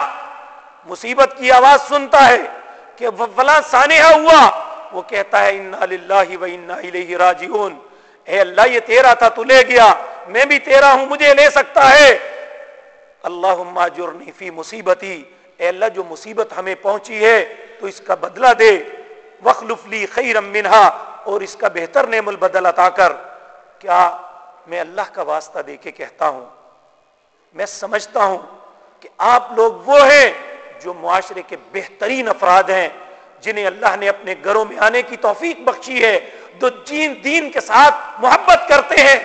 مصیبت کی آواز سنتا ہے کہ فلاں سانحہ ہوا، وہ کہتا ہے، انا للہ و انا الیہ راجعون. اے اللہ، یہ تیرا تھا، تو لے گیا، میں بھی تیرا ہوں، مجھے لے سکتا ہے۔ اللہ جرنی فی مصیبتی، اے اللہ جو مصیبت ہمیں پہنچی ہے، تو اس کا بدلہ دے وخلف لی خیرم منہا، اور اس کا بہتر نعم البدل عطا کر۔ کیا میں اللہ کا واسطہ دے کے کہتا ہوں؟ میں سمجھتا ہوں کہ آپ لوگ وہ ہیں جو معاشرے کے بہترین افراد ہیں، جنہیں اللہ نے اپنے گھروں میں آنے کی توفیق بخشی ہے، جو جین دین کے ساتھ محبت کرتے ہیں۔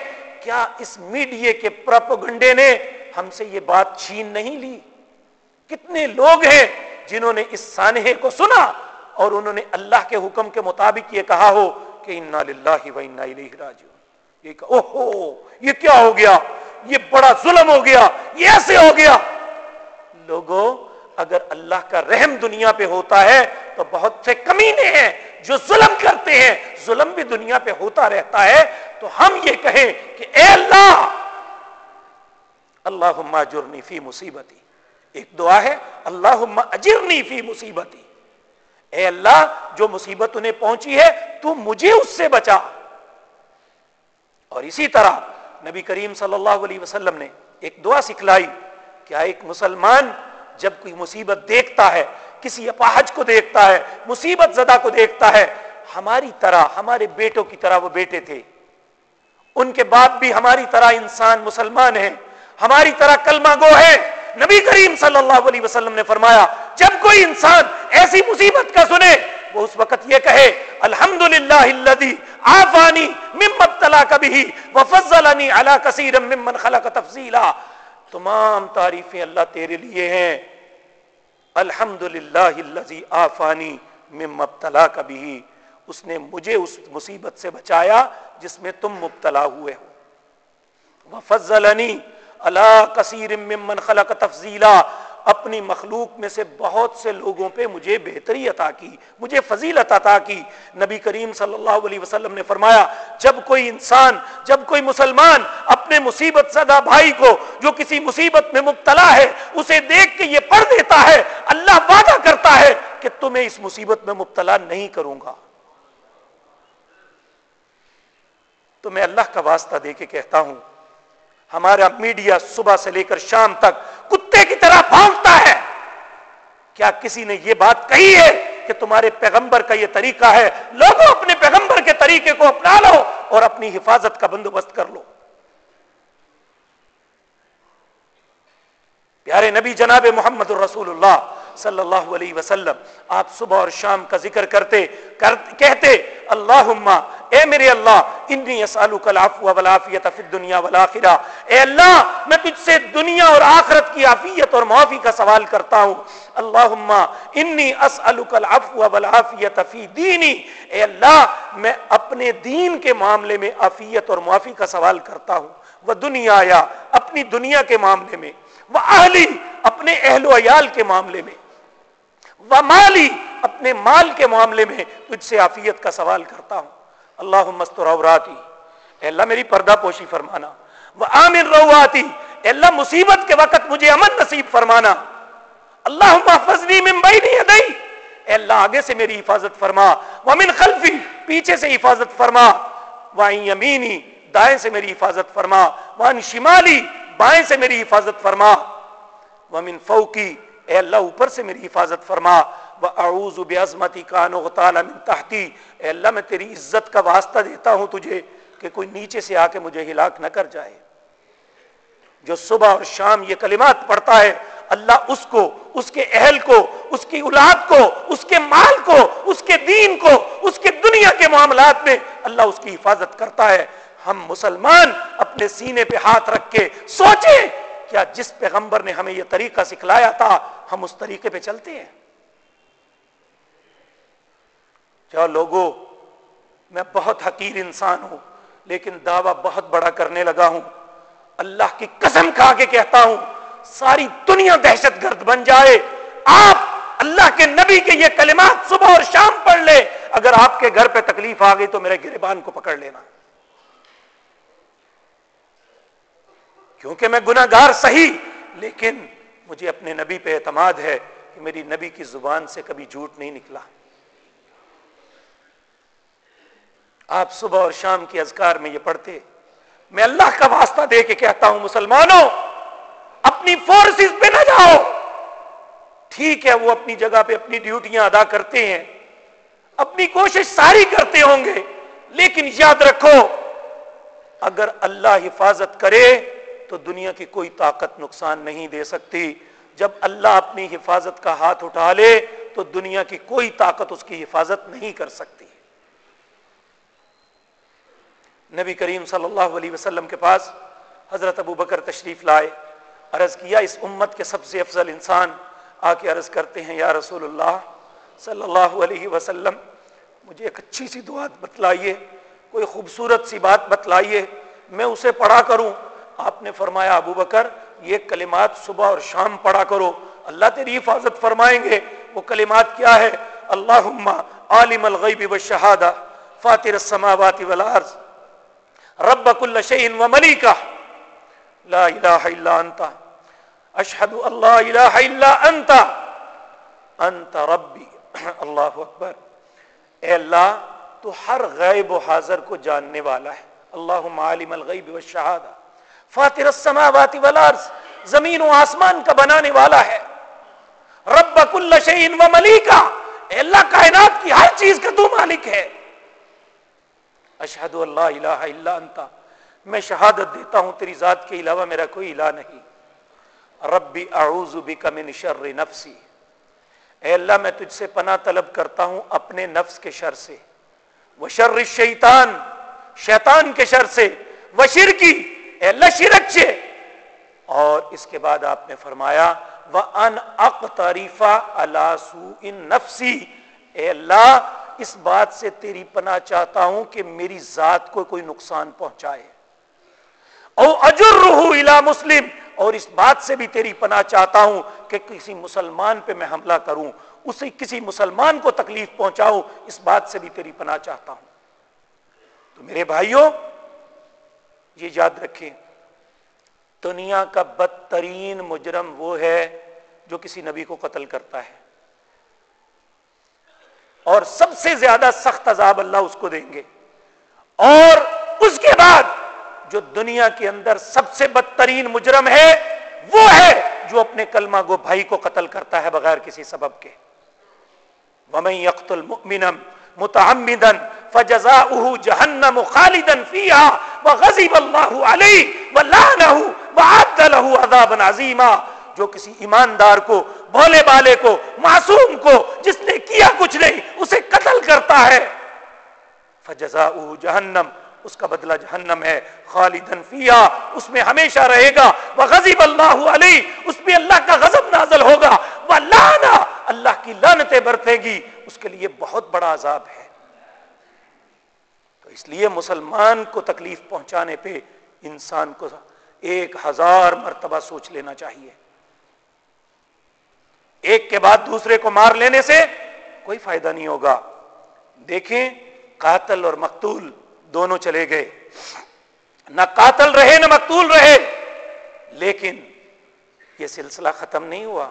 کیا اس میڈیا کے پرپگنڈے نے ہم سے یہ بات چھین نہیں لی۔ کتنے لوگ ہیں جنہوں نے اس سانحے کو سنا اور انہوں نے اللہ کے حکم کے مطابق یہ کہا ہو کہ انا للہ و انا الیہ راجعون۔ یہ کہا اوہو، یہ کیا ہو گیا؟ یہ بڑا ظلم ہو گیا، یہ ایسے ہو گیا۔ لوگوں اگر اللہ کا رحم دنیا پہ ہوتا ہے تو بہت سے کمینے ہیں جو ظلم کرتے ہیں۔ ظلم بھی دنیا پہ ہوتا رہتا ہے۔ تو ہم یہ کہیں کہ اے اللہ اللہ اجرنی فی مصیبتی۔ ایک دعا ہے اللہ اجرنی فی مصیبتی۔ اے اللہ، جو مصیبت انہیں پہنچی ہے، تو مجھے اس سے بچا۔ اور اسی طرح نبی کریم صلی اللہ علیہ وسلم نے ایک دعا سکھلائی، کیا ایک مسلمان جب کوئی مصیبت دیکھتا ہے، کسی اپاہج کو دیکھتا ہے، مصیبت زدہ کو دیکھتا ہے، ہماری طرح، ہمارے بیٹوں کی طرح وہ بیٹے تھے۔ ان کے باپ بھی ہماری طرح انسان مسلمان ہیں۔ ہماری طرح کلمہ گو ہے۔ نبی کریم صلی اللہ علیہ وسلم نے فرمایا، جب کوئی انسان ایسی مصیبت کا سنے، وہ اس وقت یہ کہے الحمد للہ آفانی ممت تلا کبھی وفضلنی علی کثیر ممن خلق تفضیلا. تمام تعریفیں اللہ تیرے لیے ہیں۔ الحمد للہ آفانی ممت تلا کبھی اس نے مجھے اس مصیبت سے بچایا جس میں تم مبتلا ہوئے ہو۔ وفضلنی اللہ کثیر ممن خلق تفضیلا اپنی مخلوق میں سے بہت سے لوگوں پہ مجھے بہتری عطا کی، مجھے فضیلت عطا کی۔ نبی کریم صلی اللہ علیہ وسلم نے فرمایا، جب کوئی انسان، جب کوئی مسلمان اپنے مصیبت زدہ بھائی کو، جو کسی مصیبت میں مبتلا ہے، اسے دیکھ کے یہ پڑھ دیتا ہے، اللہ وعدہ کرتا ہے کہ تمہیں اس مصیبت میں مبتلا نہیں کروں گا۔ تو میں اللہ کا واسطہ دے کے کہتا ہوں ہمارا میڈیا صبح سے لے کر شام تک کتے کی طرح بھونکتا ہے۔ کیا کسی نے یہ بات کہی ہے کہ تمہارے پیغمبر کا یہ طریقہ ہے؟ لوگوں اپنے پیغمبر کے طریقے کو اپنا لو اور اپنی حفاظت کا بندوبست کر لو۔ پیارے نبی جناب محمد الرسول اللہ صلی اللہ علیہ وسلم، آپ صبح اور شام کا ذکر کرتے کہتے اللہ اے میرے اللہ، انی اسالک العفو والعافیت فی الدنیا والآخرہ۔ اے اللہ، میں تجھ سے دنیا اور آخرت کی عافیت اور معافی کا سوال کرتا ہوں۔ اللہم، انی اسالک العفو والعافیت فی دینی۔ اے اللہ، میں اپنے دین کے معاملے میں عافیت اور معافی کا سوال کرتا ہوں۔ وہ دنیا یا، اپنی دنیا کے معاملے میں، وہ اہلی اپنے اہل و عیال کے معاملے میں۔ وہ مالی اپنے مال کے معاملے میں تجھ سے عافیت کا سوال کرتا ہوں۔ اللہ مستر عوراتی اے اللہ میری پردہ پوشی فرمانا۔ وہ عامر رواتی اے اللہ مصیبت کے وقت مجھے امن نصیب فرمانا۔ اللہ محفظنی من بینی یدی۔ اے اللہ آگے سے میری حفاظت فرما۔ ومن خلفی۔ پیچھے سے حفاظت فرما۔ وائن یمینی۔ دائیں سے میری حفاظت فرما۔ وان شمالی۔ بائیں سے میری حفاظت فرما۔ ومن فوقی۔ اے اللہ اوپر سے میری حفاظت فرما واعوذ بعظمتی کا نغتال من تحتی۔ اے اللہ میں تیری عزت کا واسطہ دیتا ہوں تجھے کہ کوئی نیچے سے آ کے مجھے ہلاک نہ کر جائے۔ جو صبح اور شام یہ کلمات پڑھتا ہے، اللہ اس کو، اس کے اہل کو، اس کی اولاد کو، اس کے مال کو، اس کے دین کو، اس کے دنیا کے معاملات میں اللہ اس کی حفاظت کرتا ہے۔ ہم مسلمان اپنے سینے پہ ہاتھ رکھ کے سوچیں کیا جس پیغمبر نے ہمیں یہ طریقہ سکھلایا تھا، ہم اس طریقے پہ چلتے ہیں۔ کیا لوگوں میں بہت حقیر انسان ہوں، لیکن دعویٰ بہت بڑا کرنے لگا ہوں۔ اللہ کی قسم کھا کے کہتا ہوں، ساری دنیا دہشت گرد بن جائے۔ آپ اللہ کے نبی کے یہ کلمات صبح اور شام پڑھ لے اگر آپ کے گھر پہ تکلیف آ گئی تو میرے گربان کو پکڑ لینا۔ کیونکہ میں گناہ گار صحیح، لیکن مجھے اپنے نبی پہ اعتماد ہے کہ میری نبی کی زبان سے کبھی جھوٹ نہیں نکلا۔ آپ صبح اور شام کے اذکار میں یہ پڑھتے، میں اللہ کا واسطہ دے کے کہتا ہوں، مسلمانوں، اپنی فورسز پہ نہ جاؤ۔ ٹھیک ہے، وہ اپنی جگہ پہ اپنی ڈیوٹیاں ادا کرتے ہیں، اپنی کوشش ساری کرتے ہوں گے، لیکن یاد رکھو، اگر اللہ حفاظت کرے تو دنیا کی کوئی طاقت نقصان نہیں دے سکتی۔ جب اللہ اپنی حفاظت کا ہاتھ اٹھا لے، تو دنیا کی کوئی طاقت اس کی حفاظت نہیں کر سکتی۔ نبی کریم صلی اللہ علیہ وسلم کے پاس حضرت ابو بکر تشریف لائے، عرض کیا اس امت کے سب سے افضل انسان۔ آ کے عرض کرتے ہیں، یا رسول اللہ صلی اللہ علیہ وسلم، مجھے ایک اچھی سی دعا بتلائیے، کوئی خوبصورت سی بات بتلائیے، میں اسے پڑھا کروں۔ آپ نے فرمایا، ابو بکر، یہ کلمات صبح اور شام پڑھا کرو۔ اللہ تیری حفاظت فرمائیں گے۔ وہ کلمات کیا ہے؟ اللہ عالم الغیب والشہادہ فاتر السماوات والارض، رب کل شیء و لا الہ الا انت۔ اشہد اللہ الہ الا انت۔ انت ربی۔ اللہ اکبر۔ اے اللہ، تو ہر غیب و حاضر کو جاننے والا ہے۔ اللہم عالم الغیب والشہادہ فاتر السماوات والارض، زمین و آسمان کا بنانے والا ہے۔ رب کل شیء و ملیکہ۔ اے اللہ، کائنات کی ہر چیز کا تو مالک ہے۔ اشہد اللہ الہ الا انت۔ میں شہادت دیتا ہوں، تیری ذات کے علاوہ میرا کوئی الہ نہیں۔ ربی اعوذ بک من شر نفسی۔ اے اللہ، میں تجھ سے پناہ طلب کرتا ہوں اپنے نفس کے شر سے۔ وہ شر الشیطان، شیطان کے شر سے۔ وہ شرکی اے اللہ شرک چھے اور اس کے بعد آپ نے فرمایا، وَأَنْ أَقْتَرِفَ عَلَى سُوءٍ نَفْسِي اے اللہ، اس بات سے تیری پناہ چاہتا ہوں کہ میری ذات کو کوئی نقصان پہنچائے۔ او اجر رہو الا مسلم، اور اس بات سے بھی تیری پناہ چاہتا ہوں کہ کسی مسلمان پہ میں حملہ کروں، اسے کسی مسلمان کو تکلیف پہنچاؤں، اس بات سے بھی تیری پناہ چاہتا ہوں۔ تو میرے بھائیوں یہ یاد رکھیں، دنیا کا بدترین مجرم وہ ہے جو کسی نبی کو قتل کرتا ہے۔ اور سب سے زیادہ سخت عذاب اللہ اس کو دیں گے۔ اور اس کے بعد جو دنیا کے اندر سب سے بدترین مجرم ہے، وہ ہے جو اپنے کلمہ گو بھائی کو قتل کرتا ہے بغیر کسی سبب کے۔ وَمَن يَقْتُلْ مُؤْمِنًا مُتَعَمِّدًا، فَجَزَاؤُهُ جَهَنَّمُ خَالِدًا فِيهَا، وَغَضِبَ اللَّهُ عَلَيْهِ وَلَعْنَهُ وَعَدَّ لَهُ عَذَابًا عَظِيمًا جو کسی ایماندار کو بولے بالے کو، معصوم کو، جس نے کیا کچھ نہیں، اسے قتل کرتا ہے۔ فجزا جہنم، اس کا بدلہ جہنم ہے خالدن فیا اس میں ہمیشہ رہے گا۔ وہ غزیب اللہ علی اس میں اللہ کا غضب نازل ہوگا۔ وہ اللہ کی لانتیں برتے گی۔ اس کے لیے بہت بڑا عذاب ہے۔ تو اس لیے مسلمان کو تکلیف پہنچانے پہ انسان کو ایک ہزار مرتبہ سوچ لینا چاہیے۔ ایک کے بعد دوسرے کو مار لینے سے کوئی فائدہ نہیں ہوگا۔ دیکھیں قاتل اور مقتول دونوں چلے گئے۔ نہ قاتل رہے نہ مقتول رہے، لیکن یہ سلسلہ ختم نہیں ہوا۔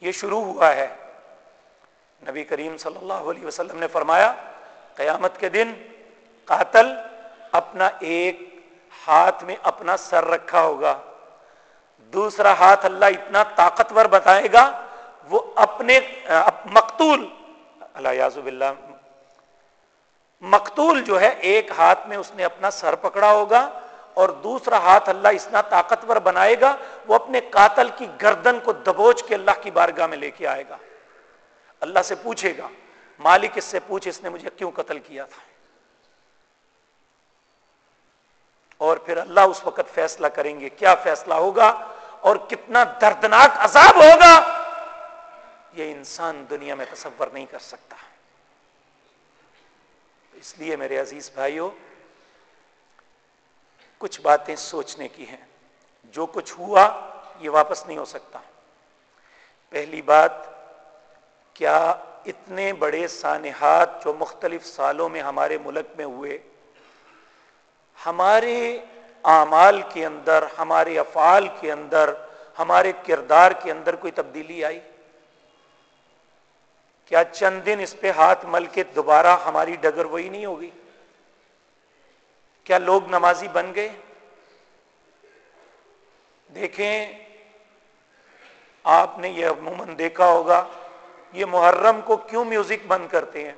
یہ شروع ہوا ہے۔ نبی کریم صلی اللہ علیہ وسلم نے فرمایا، قیامت کے دن قاتل اپنا ایک ہاتھ میں اپنا سر رکھا ہوگا۔ دوسرا ہاتھ اللہ اتنا طاقتور بتائے گا، وہ اپنے، مقتول اللہ یازب اللہ مقتول جو ہے، ایک ہاتھ میں اس نے اپنا سر پکڑا ہوگا۔ اور دوسرا ہاتھ اللہ اتنا طاقتور بنائے گا، وہ اپنے قاتل کی گردن کو دبوچ کے اللہ کی بارگاہ میں لے کے آئے گا۔ اللہ سے پوچھے گا، مالک اس سے پوچھ اس نے مجھے کیوں قتل کیا تھا؟ اور پھر اللہ اس وقت فیصلہ کریں گے، کیا فیصلہ ہوگا؟ اور کتنا دردناک عذاب ہوگا؟ یہ انسان دنیا میں تصور نہیں کر سکتا۔ اس لیے میرے عزیز بھائیوں کچھ باتیں سوچنے کی ہیں۔ جو کچھ ہوا، یہ واپس نہیں ہو سکتا۔ پہلی بات، کیا اتنے بڑے سانحات جو مختلف سالوں میں ہمارے ملک میں ہوئے، ہمارے اعمال کے اندر، ہمارے افعال کے اندر، ہمارے کردار کے اندر کوئی تبدیلی آئی؟ کیا چند دن اس پہ ہاتھ مل کے دوبارہ ہماری ڈگر وہی نہیں ہوگی؟ کیا لوگ نمازی بن گئے؟ دیکھیں، آپ نے یہ عموماً دیکھا ہوگا، یہ محرم کو کیوں میوزک بند کرتے ہیں؟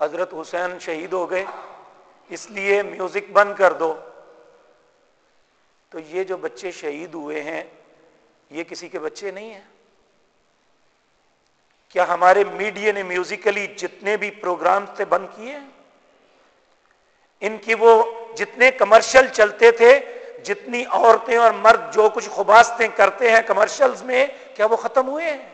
حضرت حسین شہید ہو گئے، اس لیے میوزک بند کر دو۔ تو یہ جو بچے شہید ہوئے ہیں، یہ کسی کے بچے نہیں ہیں؟ کیا ہمارے میڈیا نے میوزیکلی جتنے بھی پروگرام تھے بند کیے ان کی وہ جتنے کمرشل چلتے تھے، جتنی عورتیں اور مرد جو کچھ خباستیں کرتے ہیں کمرشلز میں، کیا وہ ختم ہوئے ہیں؟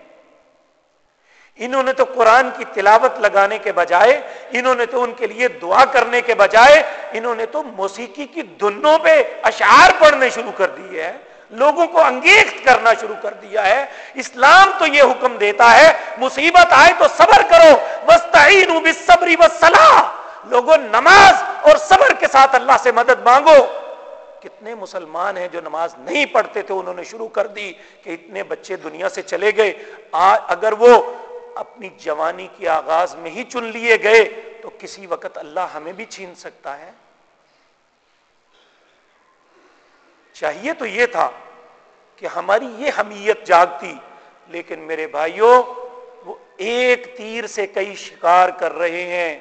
انہوں نے تو قرآن کی تلاوت لگانے کے بجائے، انہوں نے تو ان کے لیے دعا کرنے کے بجائے، انہوں نے تو موسیقی کی دنوں پہ اشعار پڑھنے شروع کر دیے ہیں لوگوں کو انگیخت کرنا شروع کر دیا ہے۔ اسلام تو یہ حکم دیتا ہے، مصیبت آئے تو صبر کرو وسطین صبری و لوگوں، نماز اور صبر کے ساتھ اللہ سے مدد مانگو۔ کتنے مسلمان ہیں جو نماز نہیں پڑھتے تھے، انہوں نے شروع کر دی کہ اتنے بچے دنیا سے چلے گئے۔ اگر وہ اپنی جوانی کے آغاز میں ہی چن لیے گئے، تو کسی وقت اللہ ہمیں بھی چھین سکتا ہے۔ چاہیے تو یہ تھا کہ ہماری یہ حمیت جاگتی، لیکن میرے بھائیوں، وہ ایک تیر سے کئی شکار کر رہے ہیں۔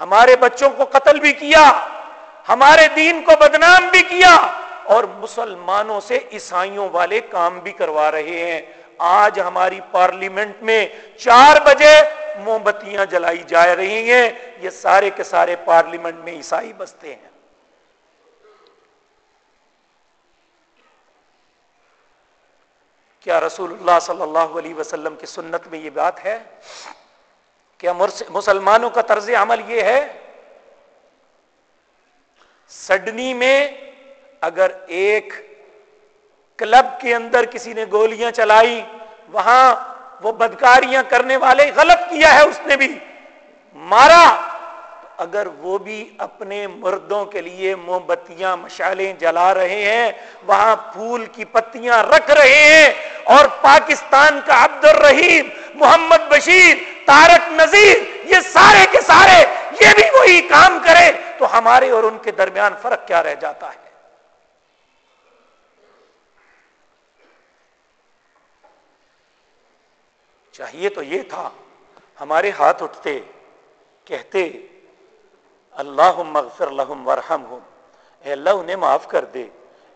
ہمارے بچوں کو قتل بھی کیا، ہمارے دین کو بدنام بھی کیا اور مسلمانوں سے عیسائیوں والے کام بھی کروا رہے ہیں۔ آج ہماری پارلیمنٹ میں چار بجے موم بتیاں جلائی جا رہی ہیں۔ یہ سارے کے سارے پارلیمنٹ میں عیسائی بستے ہیں۔ کیا رسول اللہ صلی اللہ علیہ وسلم کی سنت میں یہ بات ہے؟ کیا مسلمانوں کا طرز عمل یہ ہے سڈنی میں اگر ایک کلب کے اندر کسی نے گولیاں چلائی، وہاں وہ بدکاریاں کرنے والے غلط کیا ہے اس نے بھی، مارا اگر وہ بھی اپنے مردوں کے لیے موم بتیاں مشالیں جلا رہے ہیں، وہاں پھول کی پتیاں رکھ رہے ہیں، اور پاکستان کا عبد الرحیم محمد بشیر تارک نذیر، یہ سارے کے سارے، یہ بھی وہی کام کرے تو ہمارے اور ان کے درمیان فرق کیا رہ جاتا ہے؟ چاہیے تو یہ تھا، ہمارے ہاتھ اٹھتے، کہتے اللہ مغفر لہم ورحم ہوں اے اللہ انہیں معاف کر دے،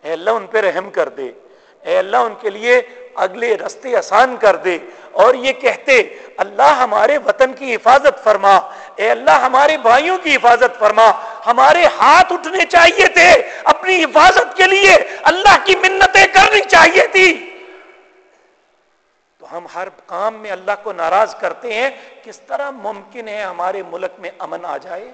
اے اللہ ان پہ رحم کر دے اے اللہ ان کے لیے اگلے رستے آسان کر دے اور یہ کہتے، اللہ ہمارے وطن کی حفاظت فرما، اے اللہ ہمارے بھائیوں کی حفاظت فرما، ہمارے ہاتھ اٹھنے چاہیے تھے، اپنی حفاظت کے لیے اللہ کی منتیں کرنی چاہیے تھی۔ تو ہم ہر کام میں اللہ کو ناراض کرتے ہیں، کس طرح ممکن ہے ہمارے ملک میں امن آ جائے؟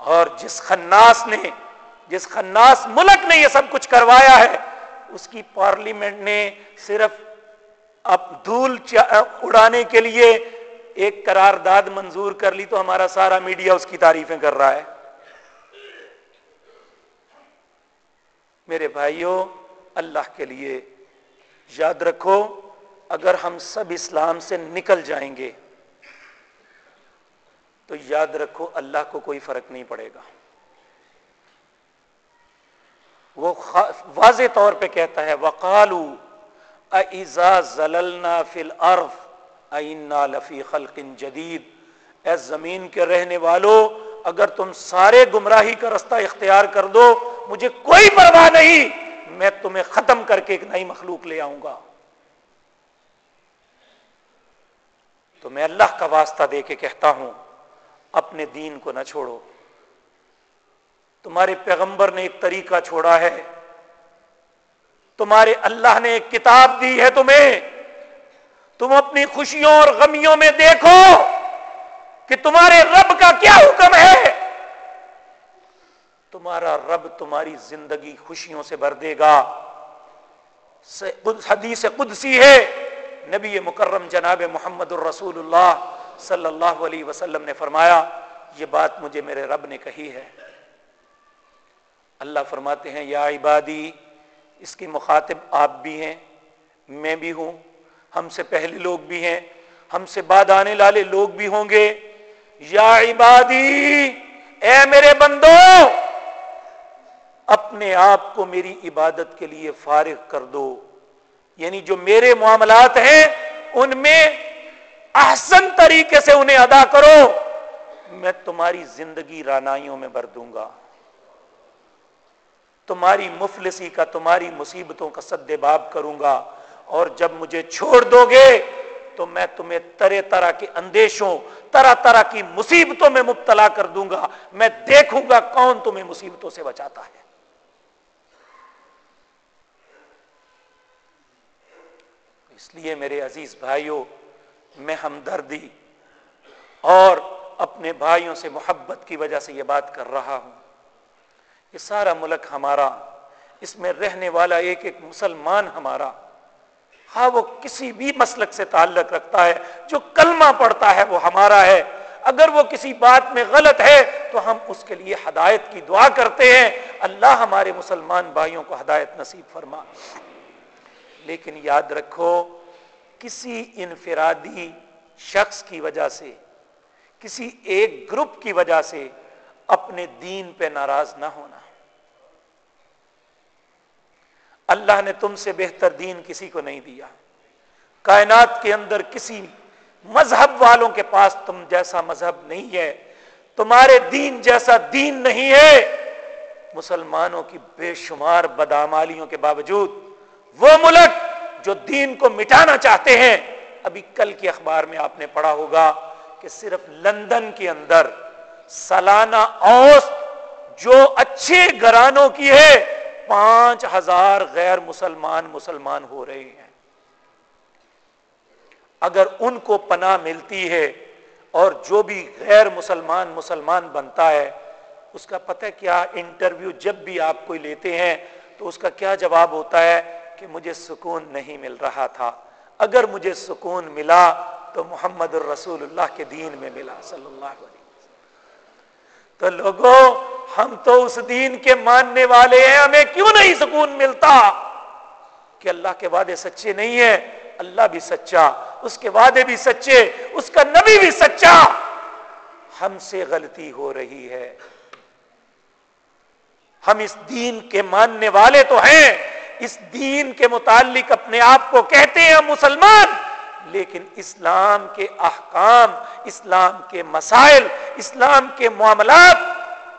اور جس خناس نے، جس خناس ملک نے یہ سب کچھ کروایا ہے، اس کی پارلیمنٹ نے صرف اب دھول اڑانے کے لیے ایک قرارداد منظور کر لی تو ہمارا سارا میڈیا اس کی تعریفیں کر رہا ہے۔ میرے بھائیوں، اللہ کے لیے یاد رکھو، اگر ہم سب اسلام سے نکل جائیں گے تو یاد رکھو اللہ کو کوئی فرق نہیں پڑے گا۔ وہ واضح طور پہ کہتا ہے وقالو ایزا زللنا فل عرف اینا لفی خلق جدید اے زمین کے رہنے والوں اگر تم سارے گمراہی کا رستہ اختیار کر دو، مجھے کوئی پرواہ نہیں، میں تمہیں ختم کر کے ایک نئی مخلوق لے آؤں گا۔ تو میں اللہ کا واسطہ دے کے کہتا ہوں اپنے دین کو نہ چھوڑو۔ تمہارے پیغمبر نے ایک طریقہ چھوڑا ہے۔ تمہارے اللہ نے ایک کتاب دی ہے تمہیں۔ تم اپنی خوشیوں اور غمیوں میں دیکھو کہ تمہارے رب کا کیا حکم ہے۔ تمہارا رب تمہاری زندگی خوشیوں سے بھر دے گا۔ حدیث قدسی ہے۔ نبی مکرم جناب محمد الرسول اللہ صلی اللہ علیہ وسلم نے فرمایا، یہ بات مجھے میرے رب نے کہی ہے۔ اللہ فرماتے ہیں، یا عبادی، اس کی مخاطب آپ بھی ہیں، میں بھی ہوں، ہم سے پہلے لوگ بھی ہیں، ہم سے بعد آنے والے لوگ بھی ہوں گے۔ یا عبادی، اے میرے بندو، اپنے آپ کو میری عبادت کے لیے فارغ کر دو۔ یعنی جو میرے معاملات ہیں، ان میں احسن طریقے سے انہیں ادا کرو، میں تمہاری زندگی رانائیوں میں بھر دوں گا۔ تمہاری مفلسی کا، تمہاری مصیبتوں کا سد باب کروں گا۔ اور جب مجھے چھوڑ دو گے، تو میں تمہیں طرح طرح کے اندیشوں، طرح طرح کی مصیبتوں میں مبتلا کر دوں گا۔ میں دیکھوں گا کون تمہیں مصیبتوں سے بچاتا ہے۔ اس لیے میرے عزیز بھائیوں میں ہمدردی اور اپنے بھائیوں سے محبت کی وجہ سے یہ بات کر رہا ہوں۔ یہ سارا ملک ہمارا، اس میں رہنے والا ایک ایک مسلمان ہمارا ہاں وہ کسی بھی مسلک سے تعلق رکھتا ہے، جو کلمہ پڑتا ہے وہ ہمارا ہے۔ اگر وہ کسی بات میں غلط ہے تو ہم اس کے لیے ہدایت کی دعا کرتے ہیں۔ اللہ ہمارے مسلمان بھائیوں کو ہدایت نصیب فرما۔ لیکن یاد رکھو کسی انفرادی شخص کی وجہ سے، کسی ایک گروپ کی وجہ سے اپنے دین پہ ناراض نہ ہونا۔ اللہ نے تم سے بہتر دین کسی کو نہیں دیا۔ کائنات کے اندر کسی مذہب والوں کے پاس تم جیسا مذہب نہیں ہے، تمہارے دین جیسا دین نہیں ہے۔ مسلمانوں کی بے شمار بدامالیوں کے باوجود وہ ملک جو دین کو مٹانا چاہتے ہیں۔ ابھی کل کے اخبار میں آپ نے پڑھا ہوگا کہ صرف لندن کے اندر سالانہ اوسط جو اچھے گرانوں کی ہے، پانچ ہزار غیر مسلمان مسلمان ہو رہے ہیں۔ اگر ان کو پناہ ملتی ہے اور جو بھی غیر مسلمان مسلمان بنتا ہے، اس کا پتہ کیا انٹرویو جب بھی آپ کوئی لیتے ہیں تو اس کا کیا جواب ہوتا ہے؟ کہ مجھے سکون نہیں مل رہا تھا۔ اگر مجھے سکون ملا تو محمد الرسول اللہ کے دین میں ملا صلی اللہ علیہ وسلم۔ تو لوگوں، ہم تو اس دین کے ماننے والے ہیں، ہمیں کیوں نہیں سکون ملتا؟ کہ اللہ کے وعدے سچے نہیں ہیں، اللہ بھی سچا، اس کے وعدے بھی سچے، اس کا نبی بھی سچا۔ ہم سے غلطی ہو رہی ہے۔ ہم اس دین کے ماننے والے تو ہیں۔ اس دین کے متعلق اپنے آپ کو کہتے ہیں مسلمان، لیکن اسلام کے احکام، اسلام کے مسائل، اسلام کے معاملات،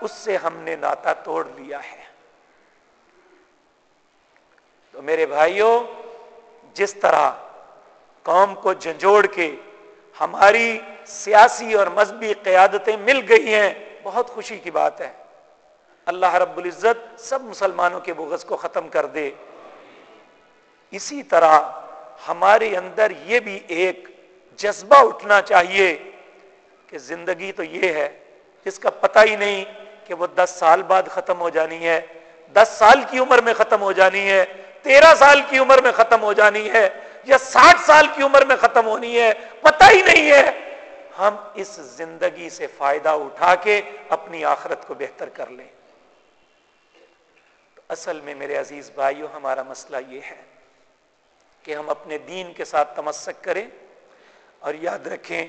اس سے ہم نے ناتا توڑ لیا ہے۔ تو میرے بھائیوں جس طرح قوم کو جھنجھوڑ کے ہماری سیاسی اور مذہبی قیادتیں مل گئی ہیں، بہت خوشی کی بات ہے۔ اللہ رب العزت سب مسلمانوں کے بغض کو ختم کر دے۔ اسی طرح ہمارے اندر یہ بھی ایک جذبہ اٹھنا چاہیے کہ زندگی تو یہ ہے، جس کا پتہ ہی نہیں کہ وہ دس سال بعد ختم ہو جانی ہے، دس سال کی عمر میں ختم ہو جانی ہے، تیرہ سال کی عمر میں ختم ہو جانی ہے یا ساٹھ سال کی عمر میں ختم ہونی ہے، پتہ ہی نہیں ہے۔ ہم اس زندگی سے فائدہ اٹھا کے اپنی آخرت کو بہتر کر لیں۔ تو اصل میں میرے عزیز بھائیوں ہمارا مسئلہ یہ ہے کہ ہم اپنے دین کے ساتھ تمسک کریں اور یاد رکھیں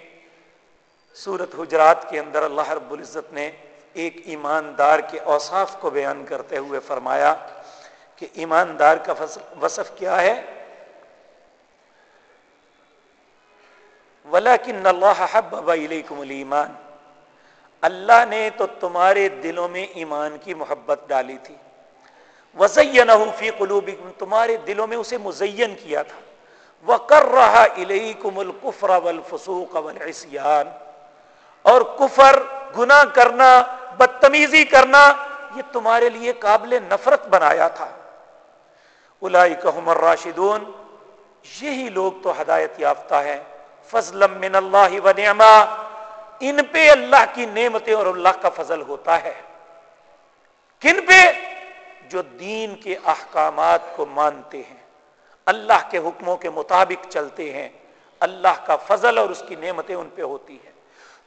سورت حجرات کے اندر اللہ رب العزت نے ایک ایماندار کے اوصاف کو بیان کرتے ہوئے فرمایا کہ ایماندار کا وصف کیا ہے؟ ولاکن اللہ حب علیکم المان اللہ نے تو تمہارے دلوں میں ایمان کی محبت ڈالی تھی۔ وزین فی قلوب تمہارے دلوں میں اسے مزین کیا تھا۔ وہ کر رہا الیکم القفر والفسوق والعصیان اور کفر، گناہ کرنا، بدتمیزی کرنا، یہ تمہارے لیے قابل نفرت بنایا تھا۔ الائی الراشدون، یہی لوگ تو ہدایت یافتہ ہے فضل من اللہ و نعما ان پہ اللہ کی نعمتیں اور اللہ کا فضل ہوتا ہے۔ کن پہ؟ جو دین کے احکامات کو مانتے ہیں، اللہ کے حکموں کے مطابق چلتے ہیں، اللہ کا فضل اور اس کی نعمتیں ان پہ ہوتی ہیں۔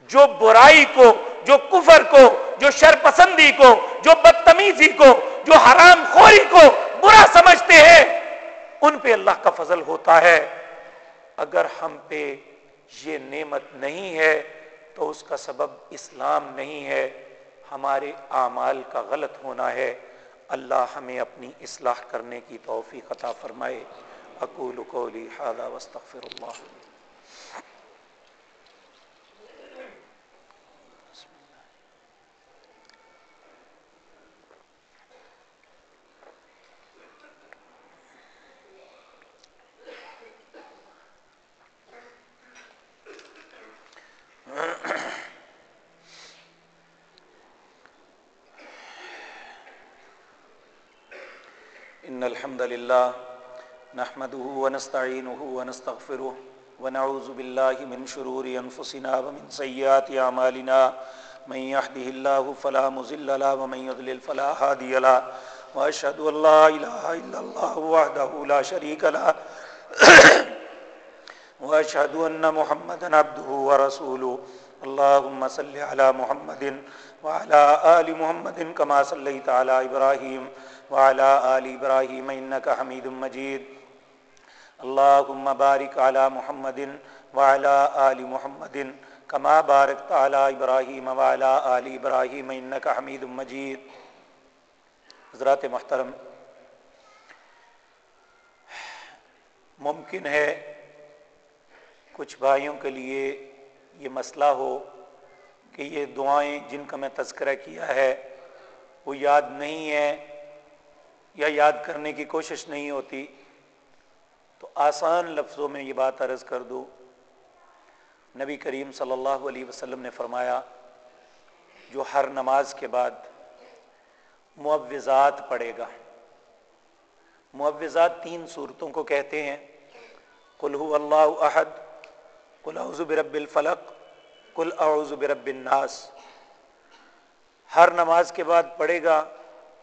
جو برائی کو، جو کفر کو، جو شرپسندی کو، جو بدتمیزی کو، جو حرام خوری کو برا سمجھتے ہیں، ان پہ اللہ کا فضل ہوتا ہے۔ اگر ہم پہ یہ نعمت نہیں ہے تو اس کا سبب اسلام نہیں ہے۔ ہمارے اعمال کا غلط ہونا ہے۔ اللہ ہمیں اپنی اصلاح کرنے کی توفیق عطا فرمائے۔ اقول قولی واستغفر اللہ۔ الحمد لله نحمده ونستعينه ونستغفره ونعوذ بالله من شرور أنفسنا ومن سيئات أعمالنا. من يهده الله فلا مضل له ومن يضلل فلا هادي له. وأشهد أن لا إله إلا الله وحده لا شريك له. وأشهد أن محمدا عبده ورسوله. اللهم صل على محمد وعلى آل محمد كما صليت على إبراهيم. وعلى آل إبراهيم إنك حميد مجيد. اللهم بارك على محمد وعلى آل محمد كما باركت على إبراهيم وعلى آل إبراهيم إنك حميد مجيد. حضرات محترم، ممکن ہے کچھ بھائیوں کے لیے یہ مسئلہ ہو کہ یہ دعائیں جن کا میں تذکرہ کیا ہے وہ یاد نہیں ہے یا یاد کرنے کی کوشش نہیں ہوتی، تو آسان لفظوں میں یہ بات عرض کر دوں نبی کریم صلی اللہ علیہ وسلم نے فرمایا، جو ہر نماز کے بعد معوضات پڑھے گا۔ معوضات تین صورتوں کو کہتے ہیں۔ کلو اللہ عہد کل اعوذ برب الفلق کل اعوذ برب الناس۔ ہر نماز کے بعد پڑھے گا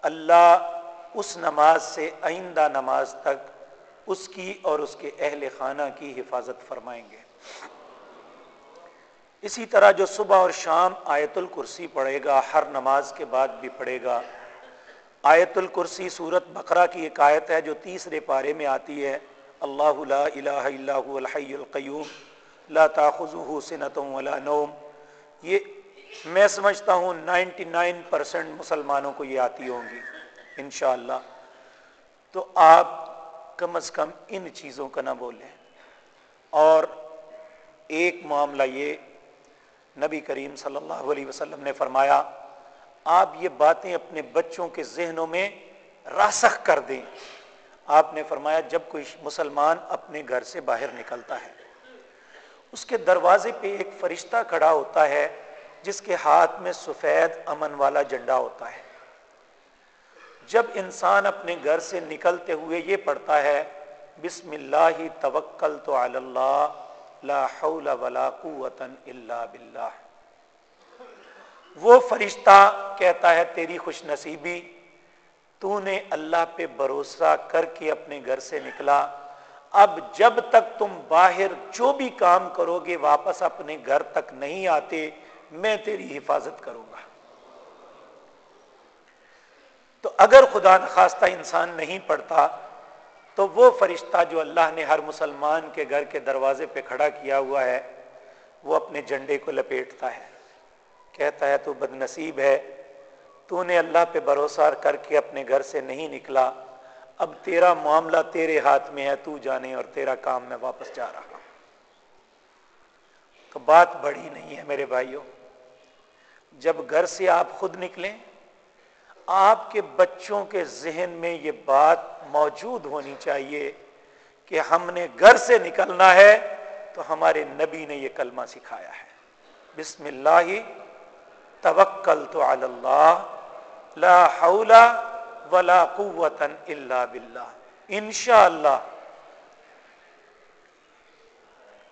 اللہ اس نماز سے آئندہ نماز تک اس کی اور اس کے اہل خانہ کی حفاظت فرمائیں گے۔ اسی طرح جو صبح اور شام آیت الکرسی پڑھے گا، ہر نماز کے بعد بھی پڑھے گا۔ آیت الکرسی سورت بقرہ کی ایک آیت ہے جو تیسرے پارے میں آتی ہے۔ اللہ لا الہ الا هو الحی القیوم، لا تاخذہ سنت ولا نوم۔ یہ میں سمجھتا ہوں نائنٹی نائن پرسنٹ مسلمانوں کو یہ آتی ہوں گی۔ انشاءاللہ۔ تو آپ کم از کم ان چیزوں کا نہ بولیں۔ اور ایک معاملہ یہ نبی کریم صلی اللہ علیہ وسلم نے فرمایا، آپ یہ باتیں اپنے بچوں کے ذہنوں میں راسخ کر دیں۔ آپ نے فرمایا، جب کوئی مسلمان اپنے گھر سے باہر نکلتا ہے، اس کے دروازے پہ ایک فرشتہ کھڑا ہوتا ہے، جس کے ہاتھ میں سفید امن والا جنڈا ہوتا ہے۔ جب انسان اپنے گھر سے نکلتے ہوئے یہ پڑھتا ہے، بسم اللہ توکل تو اللہ، لا حول ولا قوت الا باللہ۔ وہ فرشتہ کہتا ہے، تیری خوش نصیبی، تو نے اللہ پہ بھروسہ کر کے اپنے گھر سے نکلا۔ اب جب تک تم باہر جو بھی کام کرو گے، واپس اپنے گھر تک نہیں آتے، میں تیری حفاظت کروں گا۔ تو اگر خدا نخواستہ انسان نہیں پڑھتا، تو وہ فرشتہ جو اللہ نے ہر مسلمان کے گھر کے دروازے پہ کھڑا کیا ہوا ہے، وہ اپنے جھنڈے کو لپیٹتا ہے۔ کہتا ہے، تو بد نصیب ہے، تو نے اللہ پہ بھروسہ کر کے اپنے گھر سے نہیں نکلا۔ اب تیرا معاملہ تیرے ہاتھ میں ہے، تو جانے اور تیرا کام میں واپس جا رہا ہوں۔ تو بات بڑی نہیں ہے میرے بھائیوں۔ جب گھر سے آپ خود نکلیں آپ کے بچوں کے ذہن میں یہ بات موجود ہونی چاہیے کہ ہم نے گھر سے نکلنا ہے تو ہمارے نبی نے یہ کلمہ سکھایا ہے۔ بسم اللہ توکل تو اللہ، لا حول ولا قوت الا باللہ۔ انشاءاللہ،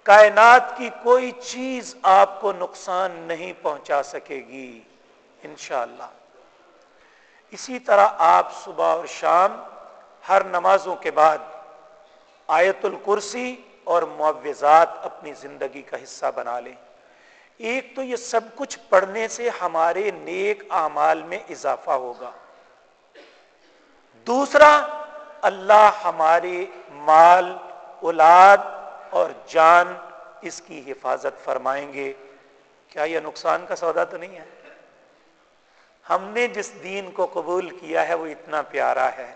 کائنات کی کوئی چیز آپ کو نقصان نہیں پہنچا سکے گی۔ انشاءاللہ۔ اسی طرح آپ صبح اور شام ہر نمازوں کے بعد آیت الکرسی اور معوضات اپنی زندگی کا حصہ بنا لیں۔ ایک تو یہ سب کچھ پڑھنے سے ہمارے نیک اعمال میں اضافہ ہوگا۔ دوسرا، اللہ ہمارے مال، اولاد اور جان اس کی حفاظت فرمائیں گے۔ کیا یہ نقصان کا سودا تو نہیں ہے؟ ہم نے جس دین کو قبول کیا ہے وہ اتنا پیارا ہے۔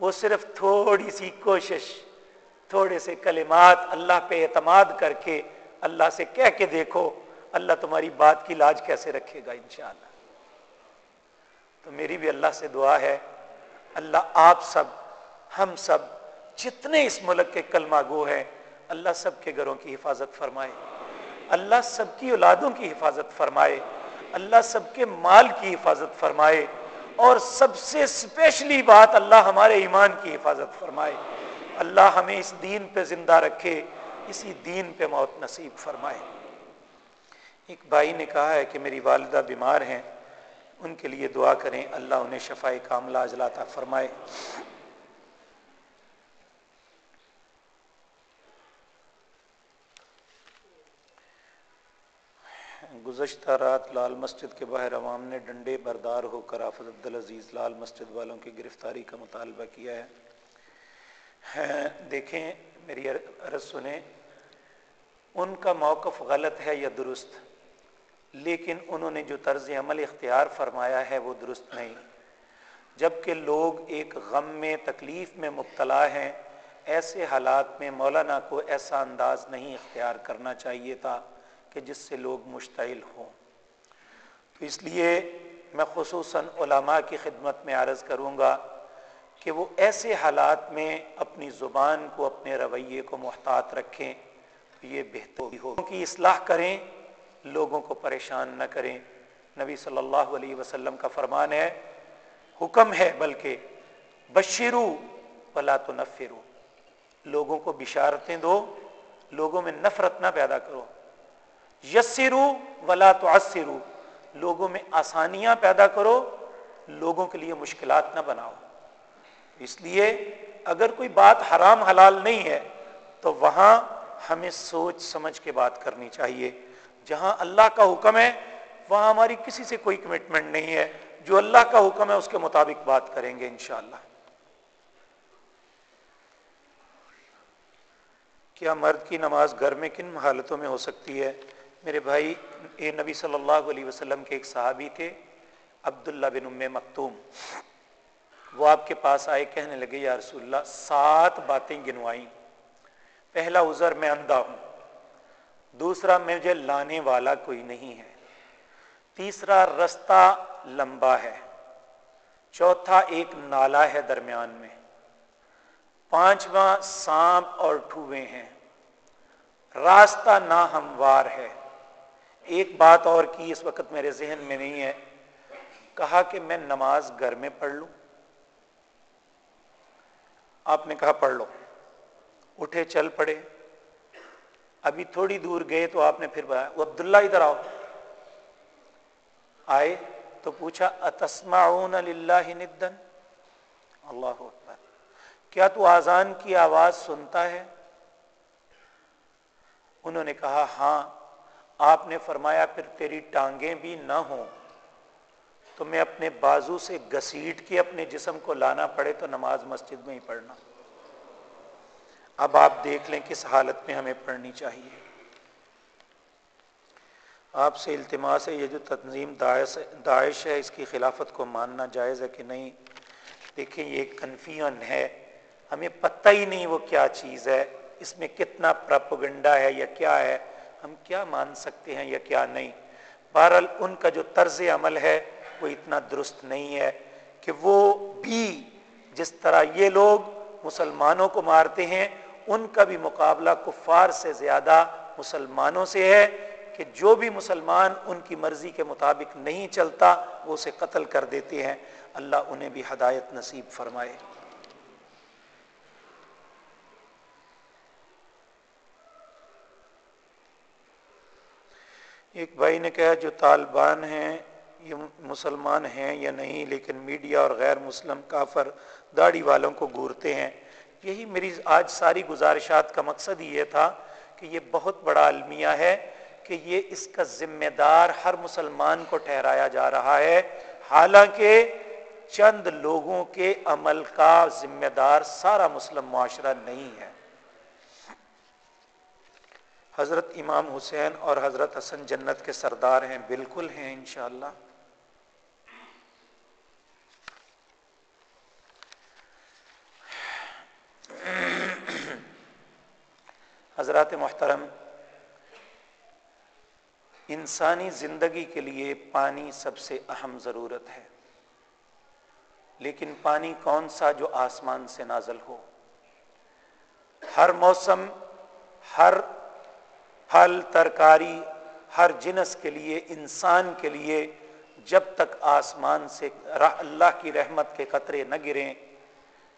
وہ صرف تھوڑی سی کوشش، تھوڑے سے کلمات اللہ پہ اعتماد کر کے اللہ سے کہہ کے دیکھو، اللہ تمہاری بات کی لاج کیسے رکھے گا انشاءاللہ۔ تو میری بھی اللہ سے دعا ہے، اللہ آپ سب، ہم سب، جتنے اس ملک کے کلمہ گو ہیں، اللہ سب کے گھروں کی حفاظت فرمائے۔ اللہ سب کی اولادوں کی حفاظت فرمائے۔ اللہ سب کے مال کی حفاظت فرمائے اور سب سے اسپیشلی بات اللہ ہمارے ایمان کی حفاظت فرمائے۔ اللہ ہمیں اس دین پہ زندہ رکھے، اسی دین پہ موت نصیب فرمائے۔ ایک بھائی نے کہا ہے کہ میری والدہ بیمار ہیں، ان کے لیے دعا کریں، اللہ انہیں شفائی کاملہ اجلاتا فرمائے۔ گزشتہ رات لال مسجد کے باہر عوام نے ڈنڈے بردار ہو کر آفت عبدالعزیز لال مسجد والوں کی گرفتاری کا مطالبہ کیا ہے۔ دیکھیں، میری عرض سنیں، ان کا موقف غلط ہے یا درست؟ لیکن انہوں نے جو طرز عمل اختیار فرمایا ہے وہ درست نہیں۔ جبکہ لوگ ایک غم میں، تکلیف میں مبتلا ہیں، ایسے حالات میں مولانا کو ایسا انداز نہیں اختیار کرنا چاہیے تھا۔ کہ جس سے لوگ مشتعل ہوں۔ تو اس لیے میں خصوصاً علماء کی خدمت میں عرض کروں گا کہ وہ ایسے حالات میں اپنی زبان کو، اپنے رویے کو محتاط رکھیں، تو یہ بہتر ہو کی اصلاح کریں، لوگوں کو پریشان نہ کریں۔ نبی صلی اللہ علیہ وسلم کا فرمان ہے، حکم ہے بلکہ بشیرو ولا تو نفرو لوگوں کو بشارتیں دو، لوگوں میں نفرت نہ پیدا کرو۔ یسرو ولا تو لوگوں میں آسانیاں پیدا کرو، لوگوں کے لیے مشکلات نہ بناؤ۔ اس لیے اگر کوئی بات حرام حلال نہیں ہے، تو وہاں ہمیں سوچ سمجھ کے بات کرنی چاہیے۔ جہاں اللہ کا حکم ہے، وہاں ہماری کسی سے کوئی کمٹمنٹ نہیں ہے۔ جو اللہ کا حکم ہے، اس کے مطابق بات کریں گے انشاءاللہ۔ کیا مرد کی نماز گھر میں کن حالتوں میں ہو سکتی ہے؟ میرے بھائی اے نبی صلی اللہ علیہ وسلم کے ایک صحابی تھے، عبداللہ بن ام مکتوم۔ وہ آپ کے پاس آئے، کہنے لگے، یا رسول اللہ، سات باتیں گنوائیں۔ پہلا عذر، میں اندھا ہوں۔ دوسرا، مجھے لانے والا کوئی نہیں ہے۔ تیسرا، رستہ لمبا ہے۔ چوتھا، ایک نالا ہے درمیان میں۔ پانچواں، سانپ اور ٹھوے ہیں۔ راستہ نہ ہموار ہے۔ ایک بات اور کی اس وقت میرے ذہن میں نہیں ہے، کہا کہ میں نماز گھر میں پڑھ لوں۔ آپ نے کہا پڑھ لو۔ اٹھے، چل پڑے۔ ابھی تھوڑی دور گئے تو آپ نے پھر بتایا، وہ عبداللہ ادھر آؤ۔ آئے تو پوچھا، اتسمعون للہ ندن اللہ اکبر۔ کیا تو آزان کی آواز سنتا ہے؟ انہوں نے کہا ہاں۔ آپ نے فرمایا، پھر تیری ٹانگیں بھی نہ ہوں۔ تو میں اپنے بازو سے گسیٹ کے اپنے جسم کو لانا پڑے تو نماز مسجد میں ہی پڑھنا۔ اب آپ دیکھ لیں کس حالت میں ہمیں پڑھنی چاہیے۔ آپ سے التماس ہے، یہ جو تنظیم داعش ہے اس کی خلافت کو ماننا جائز ہے کہ نہیں؟ دیکھیں، یہ کنفیون ہے۔ ہمیں پتہ ہی نہیں وہ کیا چیز ہے، اس میں کتنا پراپگنڈا ہے یا کیا ہے۔ ہم کیا مان سکتے ہیں یا کیا نہیں؟ بہرحال ان کا جو طرز عمل ہے، وہ اتنا درست نہیں ہے کہ وہ بھی جس طرح یہ لوگ مسلمانوں کو مارتے ہیں، ان کا بھی مقابلہ کفار سے زیادہ مسلمانوں سے ہے کہ جو بھی مسلمان ان کی مرضی کے مطابق نہیں چلتا، وہ اسے قتل کر دیتے ہیں۔ اللہ انہیں بھی ہدایت نصیب فرمائے۔ ایک بھائی نے کہا، جو طالبان ہیں، یہ مسلمان ہیں یا نہیں، لیکن میڈیا اور غیر مسلم کافر داڑھی والوں کو گورتے ہیں۔ یہی میری آج ساری گزارشات کا مقصد یہ تھا کہ یہ بہت بڑا المیہ ہے کہ یہ اس کا ذمہ دار ہر مسلمان کو ٹھہرایا جا رہا ہے۔ حالانکہ چند لوگوں کے عمل کا ذمہ دار سارا مسلم معاشرہ نہیں ہے۔ حضرت امام حسین اور حضرت حسن جنت کے سردار ہیں، بالکل ہیں انشاءاللہ۔ حضرات محترم، انسانی زندگی کے لیے پانی سب سے اہم ضرورت ہے۔ لیکن پانی کون سا جو آسمان سے نازل ہو؟ ہر موسم، ہر پھل ترکاری ہر جنس کے لیے، انسان کے لیے جب تک آسمان سے اللہ کی رحمت کے قطرے نہ گریں،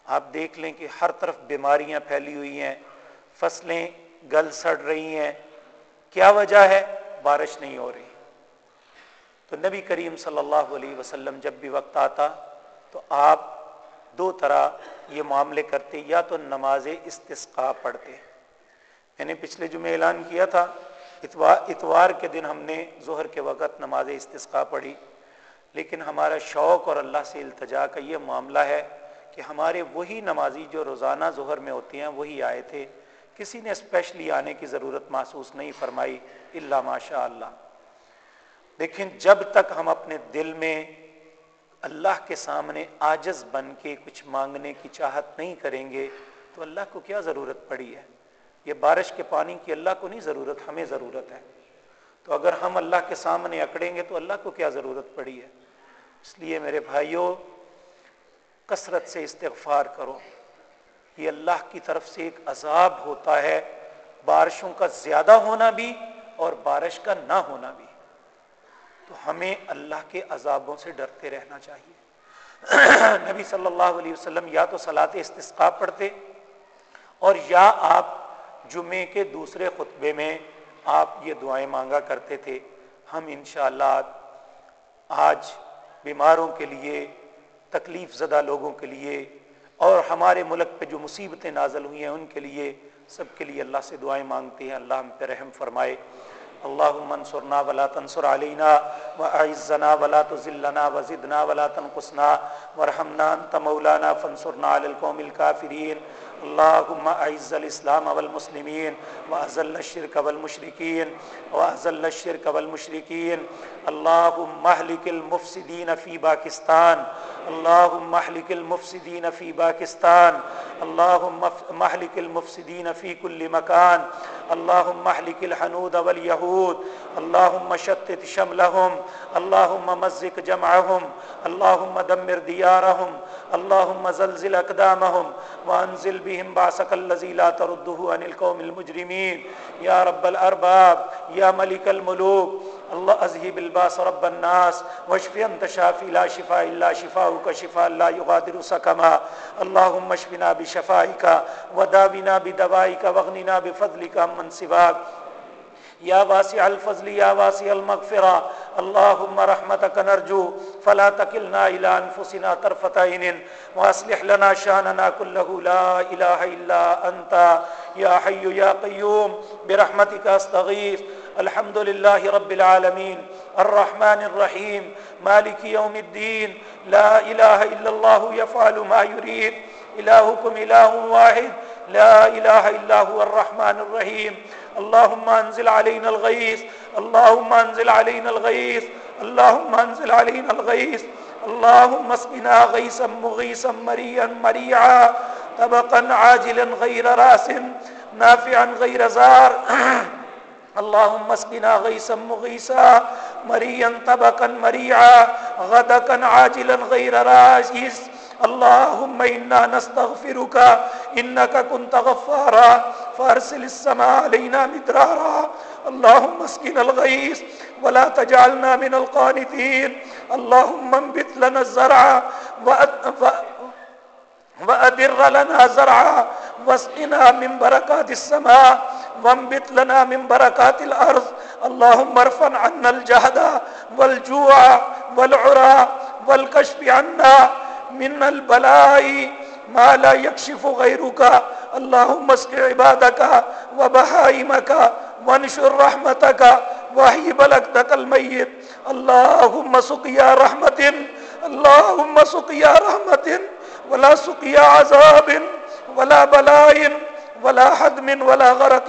آپ دیکھ لیں کہ ہر طرف بیماریاں پھیلی ہوئی ہیں، فصلیں گل سڑ رہی ہیں۔ کیا وجہ ہے؟ بارش نہیں ہو رہی۔ تو نبی کریم صلی اللہ علیہ وسلم جب بھی وقت آتا تو آپ دو طرح یہ معاملے کرتے، یا تو نماز استسقا پڑھتے۔ میں نے پچھلے جمعے اعلان کیا تھا اتوار اتوار کے دن ہم نے ظہر کے وقت نماز استسقا پڑھی۔ لیکن ہمارا شوق اور اللہ سے التجا کا یہ معاملہ ہے کہ ہمارے وہی نمازی جو روزانہ ظہر میں ہوتی ہیں، وہی آئے تھے۔ کسی نے اسپیشلی آنے کی ضرورت محسوس نہیں فرمائی اللہ ماشاء اللہ لیکن جب تک ہم اپنے دل میں اللہ کے سامنے آجز بن کے کچھ مانگنے کی چاہت نہیں کریں گے، تو اللہ کو کیا ضرورت پڑی ہے؟ یہ بارش کے پانی کی اللہ کو نہیں ضرورت، ہمیں ضرورت ہے۔ تو اگر ہم اللہ کے سامنے اکڑیں گے تو اللہ کو کیا ضرورت پڑی ہے؟ اس لیے میرے بھائیوں کثرت سے استغفار کرو۔ یہ اللہ کی طرف سے ایک عذاب ہوتا ہے۔ بارشوں کا زیادہ ہونا بھی اور بارش کا نہ ہونا بھی۔ تو ہمیں اللہ کے عذابوں سے ڈرتے رہنا چاہیے۔ نبی صلی اللہ علیہ وسلم یا تو سلاط استثقا پڑھتے اور یا آپ جمعے کے دوسرے خطبے میں آپ یہ دعائیں مانگا کرتے تھے۔ ہم انشاءاللہ آج بیماروں کے لیے، تکلیف زدہ لوگوں کے لیے اور ہمارے ملک پہ جو مصیبتیں نازل ہوئی ہیں، ان کے لیے سب کے لیے اللہ سے دعائیں مانگتے ہیں۔ اللہ ہم پہ رحم فرمائے۔ اللهم انصرنا ولا تنصر علينا واعزنا ولا تذلنا وزدنا ولا تنقصنا۔ وارحمنا انت مولانا فانصرنا على القوم الكافرين اللهم اعز الاسلام والمسلمين واذل الشرك والمشركين واذل الشرك والمشركين اللهم اهلك المفسدين في باكستان اللهم اهلك المفسدين في باكستان اللهم اهلك المفسدين في كل مكان اللهم اهلك الحنود واليهود اللهم شتت شملهم اللهم مزق جمعهم اللهم دمر ديارهم اللهم زلزل اقدامهم وانزل بهم باسك الذي لا ترده عن القوم المجرمين يا رب الارباب يا ملك الملوك الله اذهب الباس رب الناس، واشف انت شافي لا شفاء الا شفاؤك شفاء لا يغادر سقما. اللهم اشفنا بشفائك وداونا بدوائك واغننا بفضلك من سواك یا واسع الفضل یا واسع المغفرہ اللهم رحمتك نرجو، فلا تكلنا الى انفسنا طرفه عين واصلح لنا شاننا كله، لا اله الا انت يا حي يا قيوم، برحمتك استغيث الحمد لله رب العالمين، الرحمن الرحيم، مالك يوم الدين، لا اله الا الله يفعل ما يريد الهكم اله واحد، لا اله الا هو الرحمن الرحيم. اللهم انزل علينا الغيث، اللهم انزل علينا الغيث، اللهم انزل علينا الغيث، اللهم اسقنا غيثا مغيثا مريا مريعا، طبقا عاجلا غير راس، نافعا غير زار. اللهم اسقنا غيثا مغيثا مريا طبقا مريعا، غدقا عاجلا غير راس اللهم إنا نستغفرك، إنك كنت غفارا فارسل السماء علينا مدرارا. اللهم اسكن الغيث، ولا تجعلنا من القانتين. اللهم انبت لنا الزرع وأدر لنا زرعا واسقنا من بركات السماء، وانبت لنا من بركات الأرض. اللهم ارفع عنا الجهد والجوع والعرى والكشف عنا. من البلاء ما لا يكشف غيرك اللهم اسق عبادك وبهائمك وانشر رحمتك وحي بلدك الميت اللهم سقيا رحمة اللهم سقيا رحمة ولا سقيا عذاب ولا بلاء ولا حدم ولا غرق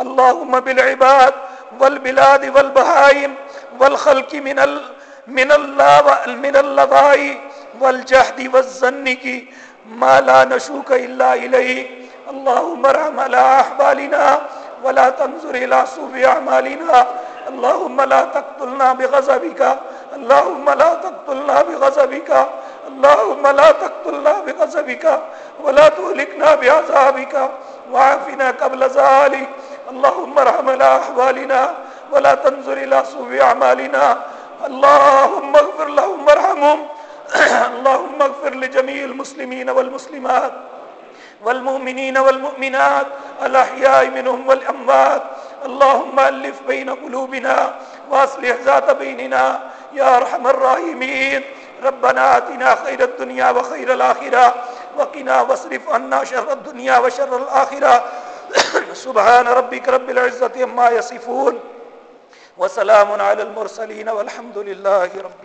اللهم بالعباد والبلاد والبهائم والخلق من ال، من الله من اللذائي والجهد والظن کی ما لا نشوك الا اليه اللهم ارحم على احوالنا ولا تنظر الى سوء اعمالنا اللهم لا تقتلنا بغضبك. اللهم لا تقتلنا بغضبك. اللهم لا تقتلنا بغضبك ولا تهلكنا بعذابك. وعافنا قبل ذلك. اللهم ارحم على احوالنا ولا تنظر الى سوء اعمالنا اللهم اغفر لهم وارحمهم. اللهم اغفر لجميع المسلمين والمسلمات والمؤمنين والمؤمنات، الأحياء منهم والأموات. اللهم ألف بين قلوبنا واصلح ذات بيننا يا أرحم الراحمين. ربنا آتنا خير الدنيا وخير الآخرة، وقنا واصرف عنا شر الدنيا وشر الآخرة. سبحان ربك رب العزة عما يصفون، وسلام على المرسلين والحمد لله رب